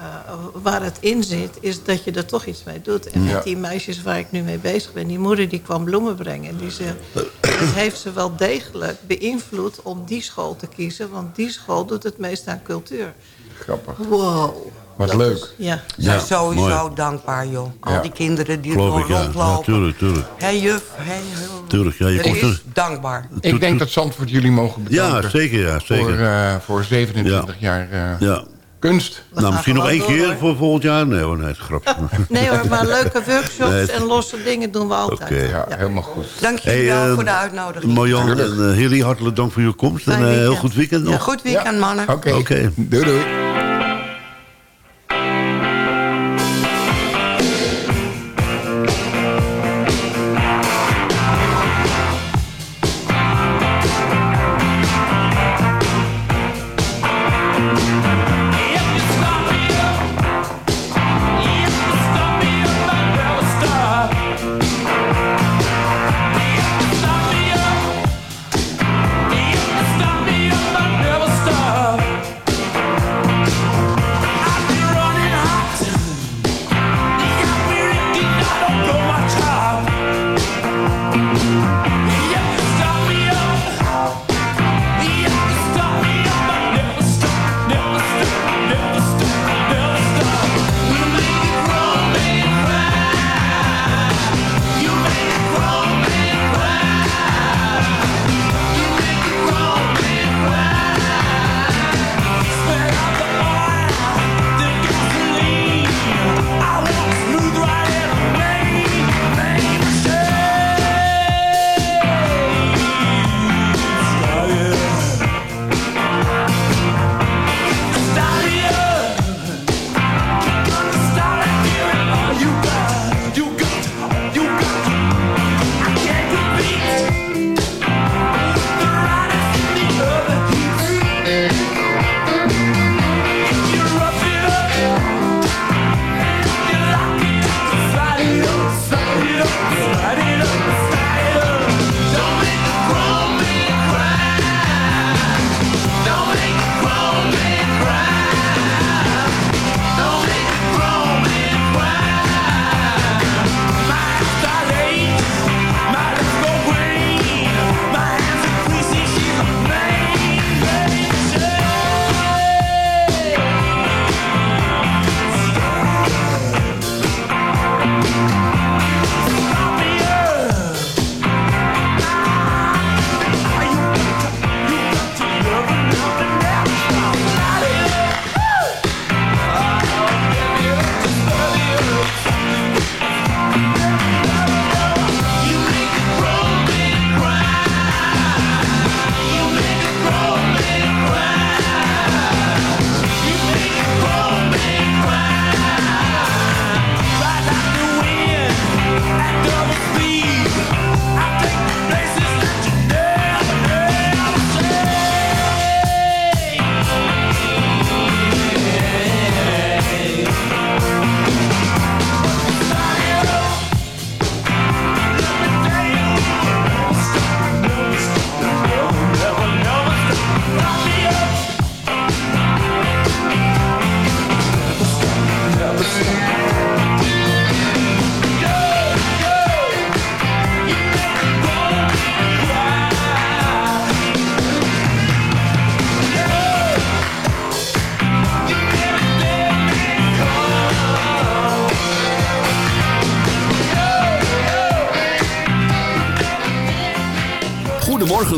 waar het in zit, is dat je er toch iets mee doet. En Ja. met die meisjes waar ik nu mee bezig ben... die moeder die kwam bloemen brengen. En die zegt, het heeft ze wel degelijk beïnvloed om die school te kiezen. Want die school doet het meest aan cultuur. Grappig. Wow. Wat Dat leuk. is- ja. Ze zijn Ja, sowieso mooi. dankbaar, joh. Al Ja. die kinderen die Geloof gewoon ik, ja. ja. rondlopen. Tuurlijk, tuurlijk. Hé juf, hé heel- Tuurlijk, ja, je Er komt is er- dankbaar. Ik denk dat Zandvoort jullie mogen bedanken. Ja, zeker, ja, Voor, zeker. eh, voor 27 jaar eh, Ja, kunst. Nou, misschien nog één door, keer hoor. voor volgend jaar? Nee hoor, nee, het grapje. Nee hoor, maar leuke workshops Nee, het- en losse dingen doen we altijd. Oké. Ja, helemaal goed. Dank jullie Hey, wel eh, voor de uitnodiging. Marjan en uh, Hilly, hartelijk dank voor je komst. En een heel weekend. goed weekend nog. Ja, goed weekend, mannen. Oké, Oké. doei doei.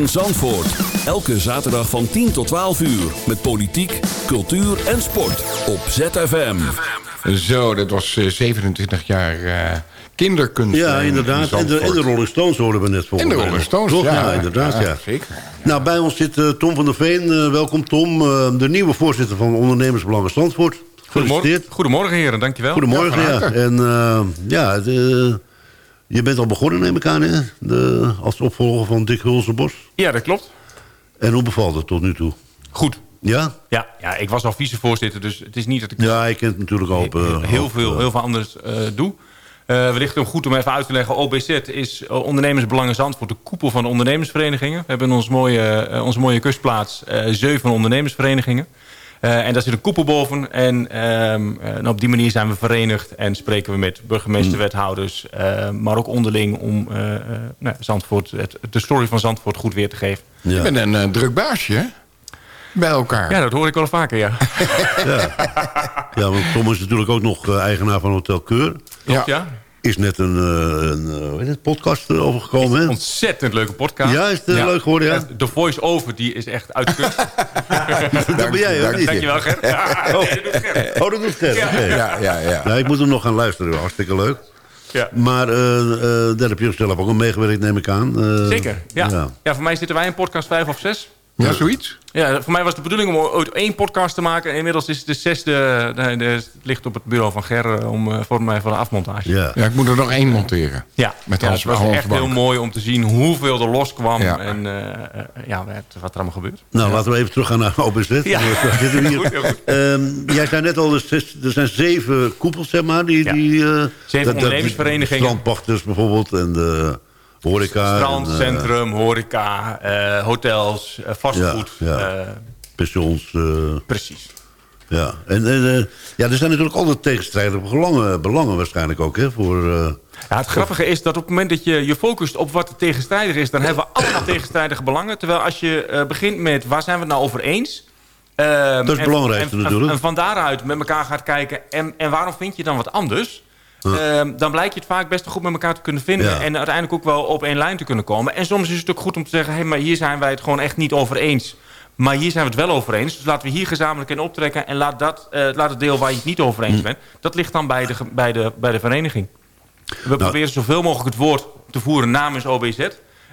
Zandvoort. Elke zaterdag van 10 tot 12 uur. Met politiek, cultuur en sport. Op ZFM. Zo, dat was eh, 27 jaar eh, kinderkunst. Ja, in inderdaad. En de, en de. Rolling Stones hoorden we net volgens En de Rolling. Stones, Toch? ja. Ja, inderdaad, Ja, ja. zeker. Nou, bij ons zit eh, Tom van der Veen. Eh, welkom Tom, Eh, de nieuwe voorzitter van Ondernemersbelangen Zandvoort. Goedemorgen, goedemorgen heren, dankjewel. Goedemorgen, Ja, ja. En eh, ja, de- je bent al begonnen neem ik aan, hè? De, als opvolger van Dick Hulsenbos. Ja, dat klopt. En hoe bevalt het tot nu toe? Goed. Ja? Ja, ja, ik was al vicevoorzitter, dus het is niet dat ik Ja, ik ken het natuurlijk al op... eh, heel, veel, eh, heel veel anders eh, doe. Eh, wellicht ook goed om even uit te leggen. OBZ is Ondernemersbelangen Zandvoort, de koepel van de ondernemersverenigingen. We hebben in ons mooie, onze mooie kustplaats zeven ondernemersverenigingen. Eh, en daar zit een koepel boven. En ehm, eh, nou, op die manier zijn we verenigd en spreken we met burgemeester, wethouders. eh, maar ook onderling om eh, eh, nou, Zandvoort, het, de story van Zandvoort goed weer te geven. Je bent een druk baasje, hè? Bij elkaar. Ja, dat hoor ik wel vaker, ja. Ja, want Tom is natuurlijk ook nog eigenaar van Hotel Keur. Klopt, ja. Is net een, eh, een eh, het, podcast overgekomen. Hè? Ontzettend leuke podcast. Ja, is het eh, leuk geworden, ja? De voice-over die is echt uitkunst. dat ben jij, hoor. niet? Dankjewel, Oh. nee, dat doet Ger. Oh, dat doet Ger. Ja. Ja, ja, ja. Nou, ik moet hem nog gaan luisteren. Hartstikke leuk. Ja. Maar eh, eh, daar heb je zelf ook aan meegewerkt, neem ik aan. Eh, Zeker, ja. ja. ja. voor mij zitten wij in podcast 5 of 6. Ja, zoiets. Ja, voor mij was de bedoeling om ooit één podcast te maken. En inmiddels is het de zesde, de, de, het ligt op het bureau van Ger eh, om, eh, voor mij voor de afmontage. Ja. Ja, ik moet er nog één monteren. Ja, Met ja, het was echt Bank. heel mooi om te zien hoeveel er loskwam. Ja. En eh, ja, wat er allemaal gebeurt. Nou, laten we even teruggaan naar OBZ. Ja. Goed, goed. Ehm, jij zei net al, er zes- er zijn zeven koepels, zeg maar. Die, Ja. die, eh, dat- dat- ondernemersverenigingen. Strandpachters bijvoorbeeld en de horeca. Strand, en, eh, centrum, horeca, eh, hotels, eh, fastfood. Ja, eh, pensions. eh, precies. ja. En, en, eh, ja, er zijn natuurlijk altijd tegenstrijdige belangen, belangen waarschijnlijk ook. Hè, voor, eh, Ja, het grappige is dat op het moment dat je je focust op wat tegenstrijdig is... dan hebben we allemaal tegenstrijdige belangen. Terwijl als je eh, begint met waar zijn we het nou over eens... ehm, Dat is het en- belangrijkste en, natuurlijk. En van daaruit met elkaar gaat kijken... en, en waarom vind je dan wat anders... Ehm, dan blijkt je het vaak best goed met elkaar te kunnen vinden... Ja. en uiteindelijk ook wel op één lijn te kunnen komen. En soms is het ook goed om te zeggen... hé, maar hier zijn wij het gewoon echt niet over eens... Maar hier zijn we het wel over eens. Dus laten we hier gezamenlijk in optrekken. En laat, dat, eh, laat het deel waar je het niet over Hm. eens bent... dat ligt dan bij de, bij de, bij de vereniging. Nou. We proberen zoveel mogelijk het woord te voeren namens OBZ.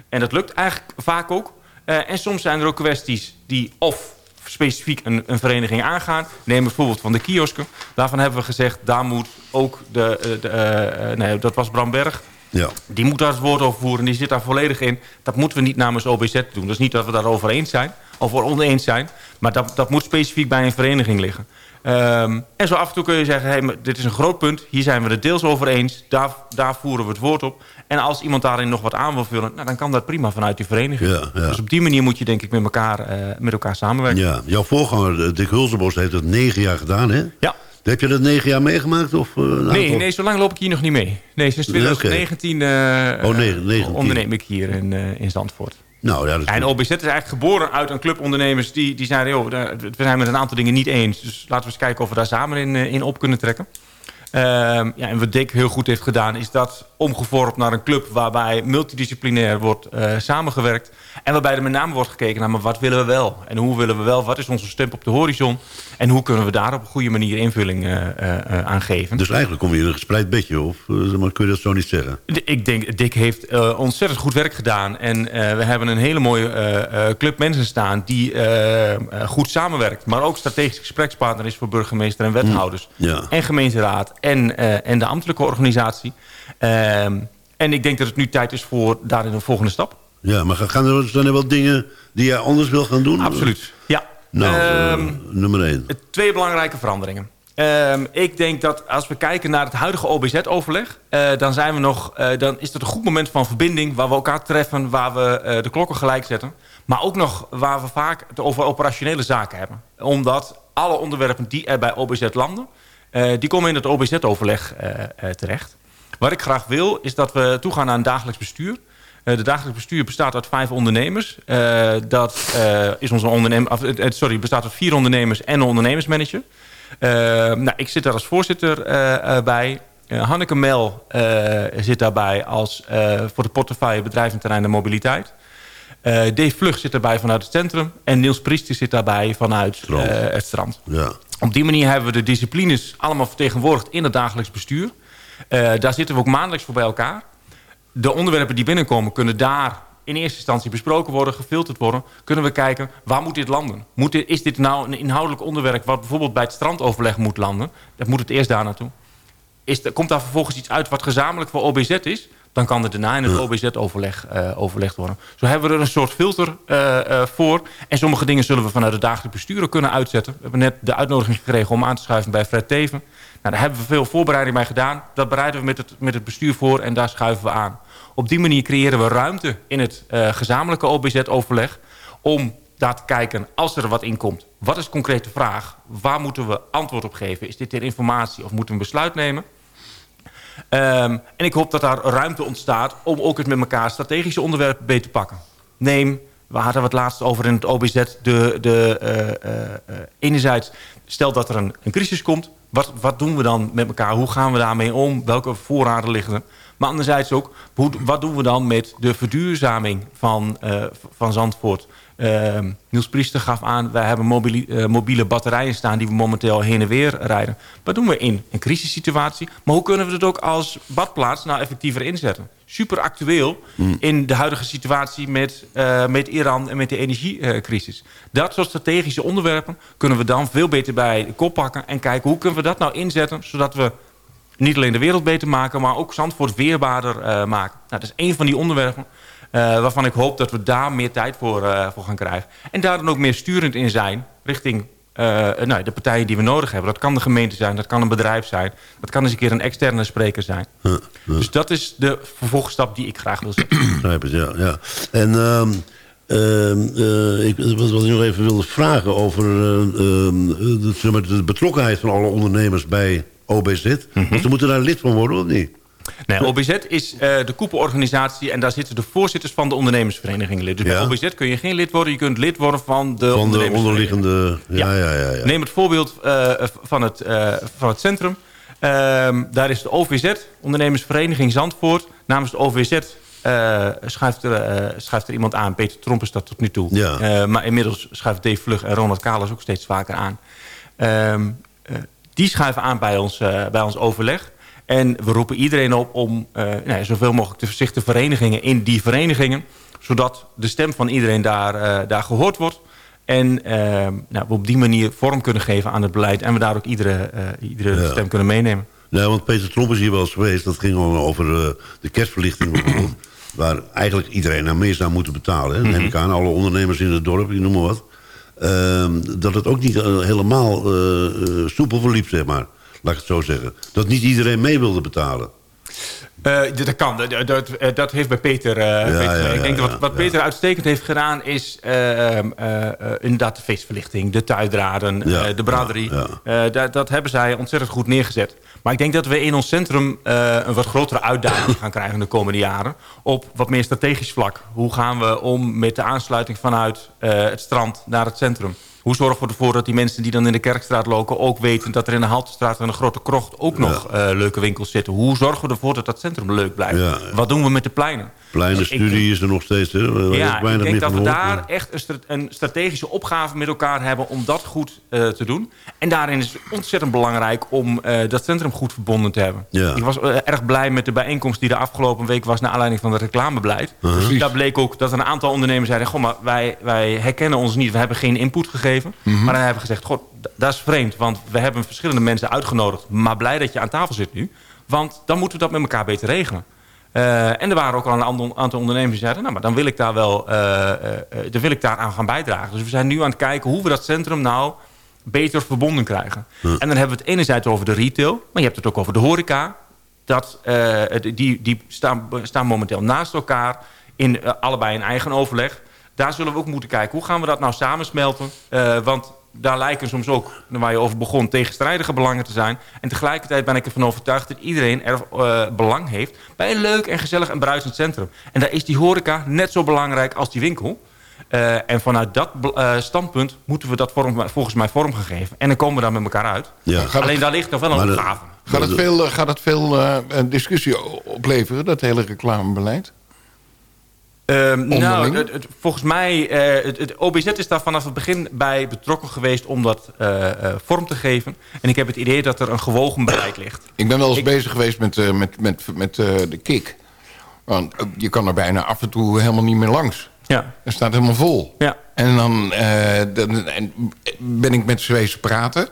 En dat lukt eigenlijk vaak ook. Eh, en soms zijn er ook kwesties die of specifiek een, een vereniging aangaan. Neem bijvoorbeeld van de kiosken. Daarvan hebben we gezegd, daar moet ook de... eh, de eh, eh, nee, dat was Bram Berg. ja. Die moet daar het woord over voeren. Die zit daar volledig in. Dat moeten we niet namens OBZ doen. Dat is niet dat we daarover eens zijn. Of oneens zijn. Maar dat, dat moet specifiek bij een vereniging liggen. Ehm, en zo af en toe kun je zeggen... Hey, dit is een groot punt. Hier zijn we het deels over eens. Daar, daar voeren we het woord op. En als iemand daarin nog wat aan wil vullen... Nou, dan kan dat prima vanuit die vereniging. Ja, ja. Dus op die manier moet je denk ik met elkaar, met elkaar samenwerken. ja. Jouw voorganger, Dick Hulzenbos, heeft het negen jaar gedaan, hè? Ja. Heb je dat negen jaar meegemaakt? Of, eh, Nee, aantal? nee, zo lang loop ik hier nog niet mee. Nee, sinds Nee, oké. 2019 eh, Oh, nee, eh, 19. onderneem ik hier in, in Zandvoort. Nou, ja, dat En OBZ is eigenlijk geboren uit een club ondernemers... die, die zeiden, joh, we zijn met een aantal dingen niet eens. Dus laten we eens kijken of we daar samen in, in op kunnen trekken. Ehm, ja, en wat Dick heel goed heeft gedaan... is dat omgevormd naar een club... waarbij multidisciplinair wordt samengewerkt. En waarbij er met name wordt gekeken naar... maar wat willen we wel? En hoe willen we wel? Wat is onze stem op de horizon? En hoe kunnen we daar op een goede manier invulling eh, aan geven? Dus eigenlijk kom je in een gespreid bedje, of maar, kun je dat zo niet zeggen? Ik denk, Dick heeft ontzettend goed werk gedaan. En we hebben een hele mooie club mensen staan die goed samenwerkt. Maar ook strategisch gesprekspartner is voor burgemeester en wethouders. Ja. En gemeenteraad en, en de ambtelijke organisatie. Ehm, en ik denk dat het nu tijd is voor daarin een volgende stap. Ja, maar gaan er, zijn er wel dingen die jij anders wil gaan doen? Absoluut, ja. Nou, eh, Ehm, nummer één. Twee belangrijke veranderingen. Ehm, ik denk dat als we kijken naar het huidige OBZ-overleg... eh, dan, zijn we nog, eh, dan is het een goed moment van verbinding... waar we elkaar treffen, waar we de klokken gelijk zetten. Maar ook nog waar we vaak het over operationele zaken hebben. Omdat alle onderwerpen die er bij OBZ landen... die komen in het OBZ-overleg terecht. Wat ik graag wil, is dat we toegaan naar een dagelijks bestuur... Eh, de dagelijks bestuur bestaat uit vijf ondernemers. Eh, dat eh, is onze ondernemer, eh, sorry, bestaat uit vier ondernemers en een ondernemersmanager. Eh, nou, ik zit daar als voorzitter eh, eh, bij. Eh, Hanneke Mel eh, zit daarbij als, eh, voor de portefeuille bedrijf en terrein en mobiliteit. Eh, Dave Vlug zit daarbij vanuit het centrum. En Niels Priester zit daarbij vanuit Strand. eh, het strand. Ja. Op die manier hebben we de disciplines allemaal vertegenwoordigd in het dagelijks bestuur. Eh, daar zitten we ook maandelijks voor bij elkaar. De onderwerpen die binnenkomen kunnen daar in eerste instantie besproken worden, gefilterd worden. Kunnen we kijken, waar moet dit landen? Moet dit, is dit nou een inhoudelijk onderwerp wat bijvoorbeeld bij het strandoverleg moet landen? Dan moet het eerst daar naartoe. Is er- komt daar vervolgens iets uit wat gezamenlijk voor OBZ is? Dan kan het daarna in het OBZ-overleg eh, overlegd worden. Zo hebben we er een soort filter eh, eh, voor. En sommige dingen zullen we vanuit het dagelijks bestuur ook kunnen uitzetten. We hebben net de uitnodiging gekregen om aan te schuiven bij Fred Teven. Nou, daar hebben we veel voorbereiding bij gedaan. Dat bereiden we met het, met het bestuur voor en daar schuiven we aan. Op die manier creëren we ruimte in het eh, gezamenlijke OBZ-overleg... om daar te kijken, als er wat in komt... wat is de concrete vraag? Waar moeten we antwoord op geven? Is dit ter informatie of moeten we een besluit nemen? Ehm, en ik hoop dat daar ruimte ontstaat om ook het met elkaar strategische onderwerpen beter te pakken. Neem, we hadden het laatst over in het OBZ. De, de, eh, eh, enerzijds, stel dat er een, een crisis komt. Wat, wat doen we dan met elkaar? Hoe gaan we daarmee om? Welke voorraden liggen er? Maar anderzijds ook, hoe, wat doen we dan met de verduurzaming van, eh, van Zandvoort? Ehm, Niels Priester gaf aan, wij hebben mobiele, eh, mobiele batterijen staan... die we momenteel heen en weer rijden. Wat doen we in een crisissituatie? Maar hoe kunnen we het ook als badplaats nou effectiever inzetten? Super actueel in de huidige situatie met, eh, met Iran en met de energiecrisis. Dat soort strategische onderwerpen kunnen we dan veel beter bij de kop pakken... en kijken hoe kunnen we dat nou inzetten... zodat we niet alleen de wereld beter maken... maar ook Zandvoort weerbaarder eh, maken. Nou, dat is één van die onderwerpen... eh, waarvan ik hoop dat we daar meer tijd voor, eh, voor gaan krijgen. En daar dan ook meer sturend in zijn... richting eh, nou, de partijen die we nodig hebben. Dat kan de gemeente zijn, dat kan een bedrijf zijn... dat kan eens een keer een externe spreker zijn. Dus dat is de vervolgstap die ik graag wil zetten. Ja. ja. En ehm, ehm, eh, ik, wat, wat ik nog even wilde vragen over eh, ehm, de, de betrokkenheid van alle ondernemers bij OBZ. Want ze moeten daar lid van worden, of niet? Nee, OBZ is eh, de koepelorganisatie en daar zitten de voorzitters van de ondernemersverenigingen lid. Dus bij. OBZ kun je geen lid worden, je kunt lid worden van de Van de onderliggende... Ja, ja, ja. ja, Neem het voorbeeld eh, van, het, eh, van het centrum. Ehm, daar is de OVZ, ondernemersvereniging Zandvoort. Namens de OVZ schuift, er, schuift er iemand aan. Peter Tromp is dat tot nu toe. Ja. Maar inmiddels schuift Dave Vlug en Ronald Kalers ook steeds vaker aan. Ehm, eh, die schuiven aan bij ons, bij ons overleg. En we roepen iedereen op om eh, nou zoveel mogelijk te, zich te verenigingen in die verenigingen. Zodat de stem van iedereen daar, eh, daar gehoord wordt. En ehm, nou, we op die manier vorm kunnen geven aan het beleid. En we daar ook iedere, eh, iedere Ja. stem kunnen meenemen. Nee, want Peter Tromp is hier wel eens geweest. Dat ging over eh, de kerstverlichting bijvoorbeeld. waar eigenlijk iedereen aan meer zou moeten betalen. Hè. Neem ik aan, alle ondernemers in het dorp, ik noem maar wat. Ehm, dat het ook niet eh, helemaal eh, eh, soepel verliep, zeg maar. Laat ik het zo zeggen. Dat niet iedereen mee wilde betalen. Eh, dat kan. Dat, dat, eh, dat heeft bij Peter... eh, Peter ja, ik denk dat wat, wat Peter uitstekend heeft gedaan... is eh, eh, eh, inderdaad de feestverlichting, de tuidraden, eh, de braderie. Eh, dat, dat hebben zij ontzettend goed neergezet. Maar ik denk dat we in ons centrum eh, een wat grotere uitdaging gaan krijgen... de komende jaren. Op wat meer strategisch vlak. Hoe gaan we om met de aansluiting vanuit eh, het strand naar het centrum? Hoe zorgen we ervoor dat die mensen die dan in de Kerkstraat lopen... ook weten dat er in de Haltestraat en de Grote Krocht ook nog eh, leuke winkels zitten? Hoe zorgen we ervoor dat dat centrum leuk blijft? Wat doen we met de pleinen? Kleine studie is er nog steeds. Hè. Ja, ik denk meer dat we daar echt een, stra- een strategische opgave met elkaar hebben... om dat goed eh, te doen. En daarin is het ontzettend belangrijk om eh, dat centrum goed verbonden te hebben. Ja. Ik was eh, erg blij met de bijeenkomst die de afgelopen week was... naar aanleiding van het reclamebeleid. Precies. Daar bleek ook dat een aantal ondernemers zeiden... Goh, maar wij, wij herkennen ons niet, we hebben geen input gegeven. Maar dan hebben we gezegd, god, d- dat is vreemd... want we hebben verschillende mensen uitgenodigd... maar blij dat je aan tafel zit nu. Want dan moeten we dat met elkaar beter regelen. Eh, en er waren ook al een aantal- ondernemers die zeiden... nou, maar dan wil ik daar wel eh, eh, dan wil ik daar aan gaan bijdragen. Dus we zijn nu aan het kijken hoe we dat centrum nou beter verbonden krijgen. En dan hebben we het enerzijds over de retail... maar je hebt het ook over de horeca. Dat, die die staan, staan momenteel naast elkaar in allebei een eigen overleg. Daar zullen we ook moeten kijken. Hoe gaan we dat nou samensmelten? Eh, want daar lijken soms ook, waar je over begon... tegenstrijdige belangen te zijn. En tegelijkertijd ben ik ervan overtuigd... dat iedereen er eh, belang heeft... bij een leuk en gezellig en bruisend centrum. En daar is die horeca net zo belangrijk als die winkel... Eh, en vanuit dat eh, standpunt moeten we dat vorm, volgens mij vormgegeven. En dan komen we daar met elkaar uit. Ja. Het- Alleen daar ligt nog wel een opgave. Gaat het veel, gaat het veel eh, discussie opleveren, dat hele reclamebeleid? Ehm, nou, Onderling? het, het- volgens mij, eh, het, het OBZ is daar vanaf het begin bij betrokken geweest om dat eh, eh, vorm te geven. En ik heb het idee dat er een gewogen beleid ligt. Ik ben wel eens Ik- bezig geweest met, met, met, met de kick. Want je kan er bijna af en toe helemaal niet meer langs. Ja, Het staat helemaal vol. ja. En dan, dan en ben ik met Zwezen praten.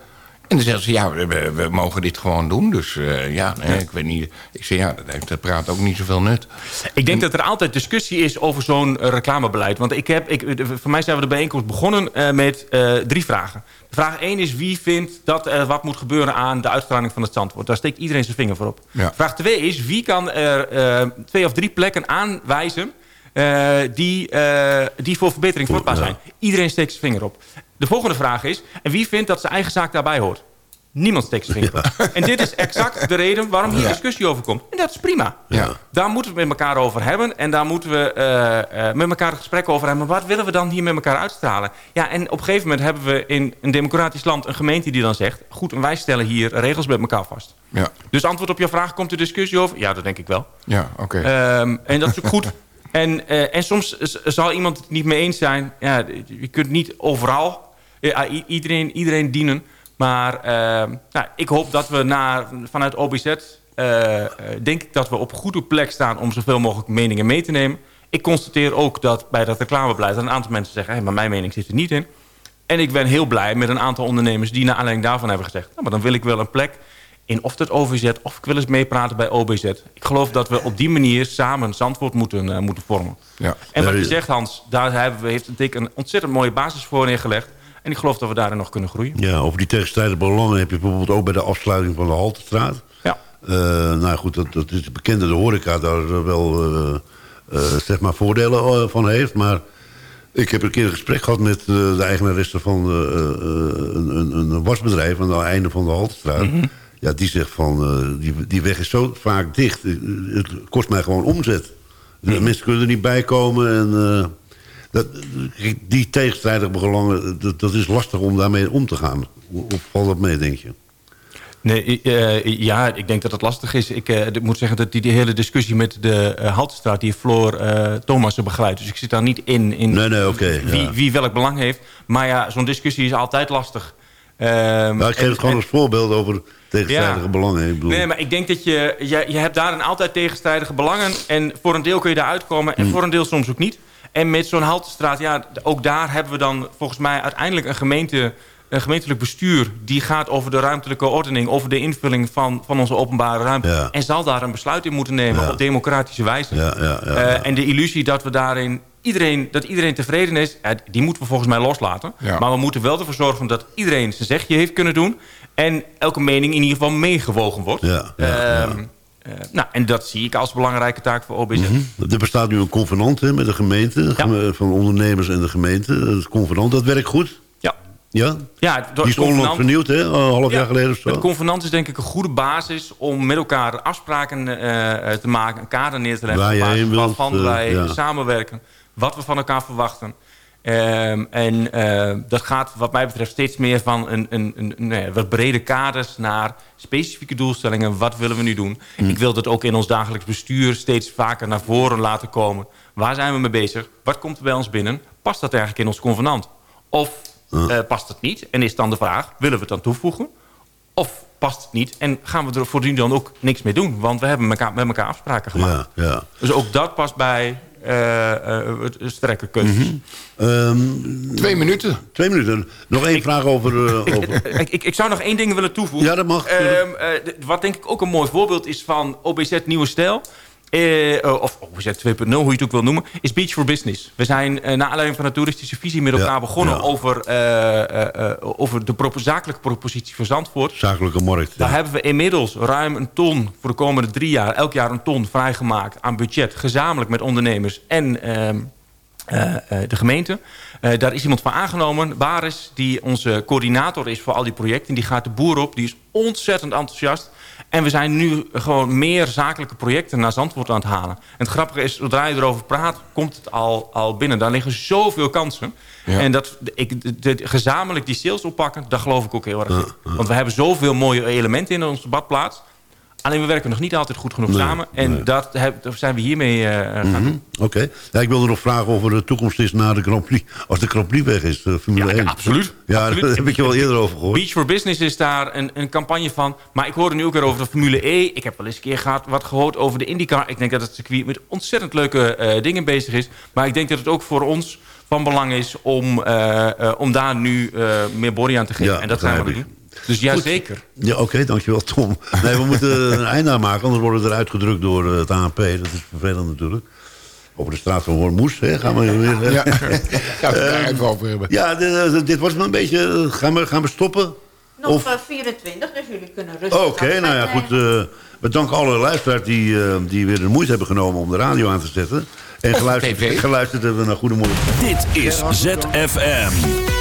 En dan zeggen ze, ja, we, mogen dit gewoon doen. Dus eh, ja, nee, ik weet niet. Ik zeg, ja, dat, dat praat ook niet zoveel nut. Ik denk dat er altijd discussie is over zo'n eh, reclamebeleid. Want ik heb, ik, voor mij zijn we de bijeenkomst begonnen eh, met drie vragen. Vraag 1 is wie vindt dat er wat moet gebeuren aan de uitstraling van het zandwoord. Daar steekt iedereen zijn vinger voor op. Ja. Vraag 2 is wie kan er twee of drie plekken aanwijzen... eh, die, eh, die voor verbetering vatbaar ja. zijn. Iedereen steekt zijn vinger op. De volgende vraag is... en wie vindt dat zijn eigen zaak daarbij hoort? Niemand steekt zijn vinger op. En dit is exact de reden waarom hier discussie over komt. En dat is prima. Ja. Daar moeten we het met elkaar over hebben. En daar moeten we eh, met elkaar een gesprek over hebben. Maar wat willen we dan hier met elkaar uitstralen? Ja, en op een gegeven moment hebben we in een democratisch land... een gemeente die dan zegt... goed, en wij stellen hier regels met elkaar vast. Ja, Dus antwoord op jouw vraag, komt er discussie over? Ja, dat denk ik wel. ja oké. Ehm, en dat is ook goed. En, eh, en soms zal iemand het niet mee eens zijn. Ja, je kunt niet overal i- iedereen, iedereen dienen. Maar ehm, nou, ik hoop dat we vanuit OBZ... eh, eh, denk ik dat we op goede plek staan... om zoveel mogelijk meningen mee te nemen. Ik constateer ook dat bij dat reclamebeleid... een aantal mensen zeggen... Maar mijn mening zit er niet in. En ik ben heel blij met een aantal ondernemers... die naar aanleiding daarvan hebben gezegd... Nou, maar dan wil ik wel een plek in of het OVZ... of ik wil eens meepraten bij OBZ. Ik geloof dat we op die manier samen Zandvoort moeten, eh, moeten vormen. Ja. En wat je zegt, Hans, daar hebben we, heeft Dick een ontzettend mooie basis voor neergelegd. En ik geloof dat we daarin nog kunnen groeien. Ja, over die tegenstrijdige belangen heb je bijvoorbeeld ook bij de afsluiting van de Haltestraat. Ja. Eh, nou goed, dat, dat is bekend dat de horeca daar wel eh, zeg maar voordelen van heeft. Maar ik heb een keer een gesprek gehad met de eigenaresse van een, een, een wasbedrijf aan het einde van de Haltestraat. Ja, die zegt van, eh, die, die weg is zo vaak dicht. Eh, Het kost mij gewoon omzet. De mensen kunnen er niet bij komen en... eh, dat, die tegenstrijdige belangen, dat, dat is lastig om daarmee om te gaan. Of valt dat mee, denk je? Nee, ja, ik denk dat het lastig is. Ik moet zeggen dat die, die hele discussie met de uh, Haltestraat... die Floor uh, Thomassen begeleid. Dus ik zit daar niet in, in nee, nee, okay, wie, ja. wie welk belang heeft. Maar ja, zo'n discussie is altijd lastig. Nou, ik geef het gewoon als voorbeeld over tegenstrijdige ja. belangen. Ik bedoel. Nee, maar ik denk dat je, je... Je hebt daarin altijd tegenstrijdige belangen. En voor een deel kun je daar uitkomen. En hmm. voor een deel soms ook niet. En met zo'n Haltestraat, ja, ook daar hebben we dan volgens mij uiteindelijk een gemeente een gemeentelijk bestuur... die gaat over de ruimtelijke ordening... over de invulling van, van onze openbare ruimte... Ja. en zal daar een besluit in moeten nemen ja. op democratische wijze. Ja, uh, en de illusie dat we daarin... Iedereen, dat iedereen tevreden is, die moeten we volgens mij loslaten. Maar we moeten wel ervoor zorgen dat iedereen zijn zegje heeft kunnen doen... en elke mening in ieder geval meegewogen wordt. Ja, uh, uh, nou, en dat zie ik als belangrijke taak voor OBZ. Mm -hmm. Er bestaat nu een convenant hè, met de gemeente... van ondernemers en de gemeente. Het convenant, dat werkt goed? Ja? ja Die is onlangs vernieuwd, hè? Een half ja, jaar geleden of zo. Het convenant is denk ik een goede basis om met elkaar afspraken uh, te maken. Een kader neer te leggen. Waar wilt, waarvan uh, wij ja. samenwerken. Wat we van elkaar verwachten. Um, en uh, dat gaat wat mij betreft steeds meer van een, een, een, nee, wat brede kaders... naar specifieke doelstellingen. Wat willen we nu doen? Mm. Ik wil dat ook in ons dagelijks bestuur steeds vaker naar voren laten komen. Waar zijn we mee bezig? Wat komt er bij ons binnen? Past dat eigenlijk in ons convenant? Of uh, past het niet? En is dan de vraag, willen we het dan toevoegen? Of past het niet? En gaan we er voordien dan ook niks mee doen? Want we hebben met elkaar, met elkaar afspraken gemaakt. Ja, ja. Dus ook dat past bij uh, uh, sterke keuzes. Mm -hmm. um, twee minuten. Twee minuten. Nog één ik, vraag over... Uh, over... ik, ik, ik, zou nog één ding willen toevoegen. Ja, dat mag. Um, wat denk ik ook een mooi voorbeeld is van OBZ Nieuwe Stijl... Uh, of OBZ 2.0, hoe je het ook wil noemen, is Beach for Business. We zijn uh, naar aanleiding van de toeristische visie met elkaar ja, begonnen... Ja. Over, uh, over de pro zakelijke propositie voor Zandvoort. Zakelijke markt. Daar ja. hebben we inmiddels ruim een ton voor de komende drie jaar... elk jaar een ton vrijgemaakt aan budget... gezamenlijk met ondernemers en ehm, de gemeente. daar is iemand van aangenomen, Baris... die onze coördinator is voor al die projecten. Die gaat de boer op, die is ontzettend enthousiast... En we zijn nu gewoon meer zakelijke projecten naar Zandvoort aan het halen. En het grappige is, zodra je erover praat, komt het al, al binnen. Daar liggen zoveel kansen. Ja. En dat, ik, de, gezamenlijk die sales oppakken, daar geloof ik ook heel erg in. Want we hebben zoveel mooie elementen in onze badplaats. Alleen we werken nog niet altijd goed genoeg nee, samen. En nee. dat, heb, zijn we hiermee uh, gaan mm doen. -hmm. Oké. Okay. Ja, ik wilde nog vragen over de toekomst is na de Grand Prix. Als de Grand Prix weg is, de Formule ja, 1. Ja, absoluut. Ja, absoluut. daar heb ik je wel eerder over gehoord. Beach for Business is daar een, een campagne van. Maar ik hoorde nu ook weer over de Formule E. Ik heb wel eens een keer gehad, wat gehoord over de IndyCar. Ik denk dat het circuit met ontzettend leuke uh, dingen bezig is. Maar ik denk dat het ook voor ons van belang is om, uh, om daar nu meer body aan te geven. Ja, en dat zijn we doen. Dus ja, Goed. zeker. Ja, oké, okay, dankjewel Tom. Nee, we moeten een einde aan maken, anders worden we eruit gedrukt door het ANP. Dat is vervelend natuurlijk. Over de straat van Hormoes, hè, gaan we weer... Ja, ja we het even over hebben. Ja, dit, dit was me een beetje... Gaan we, gaan we stoppen? Nog of... 24, dus jullie kunnen rustig... Oké, okay, nou ja, goed. Uh, we danken alle luisteraars die, uh, die weer de moeite hebben genomen om de radio aan te zetten. En geluisterd, geluisterd hebben naar Goedemorgen. Dit is ZFM.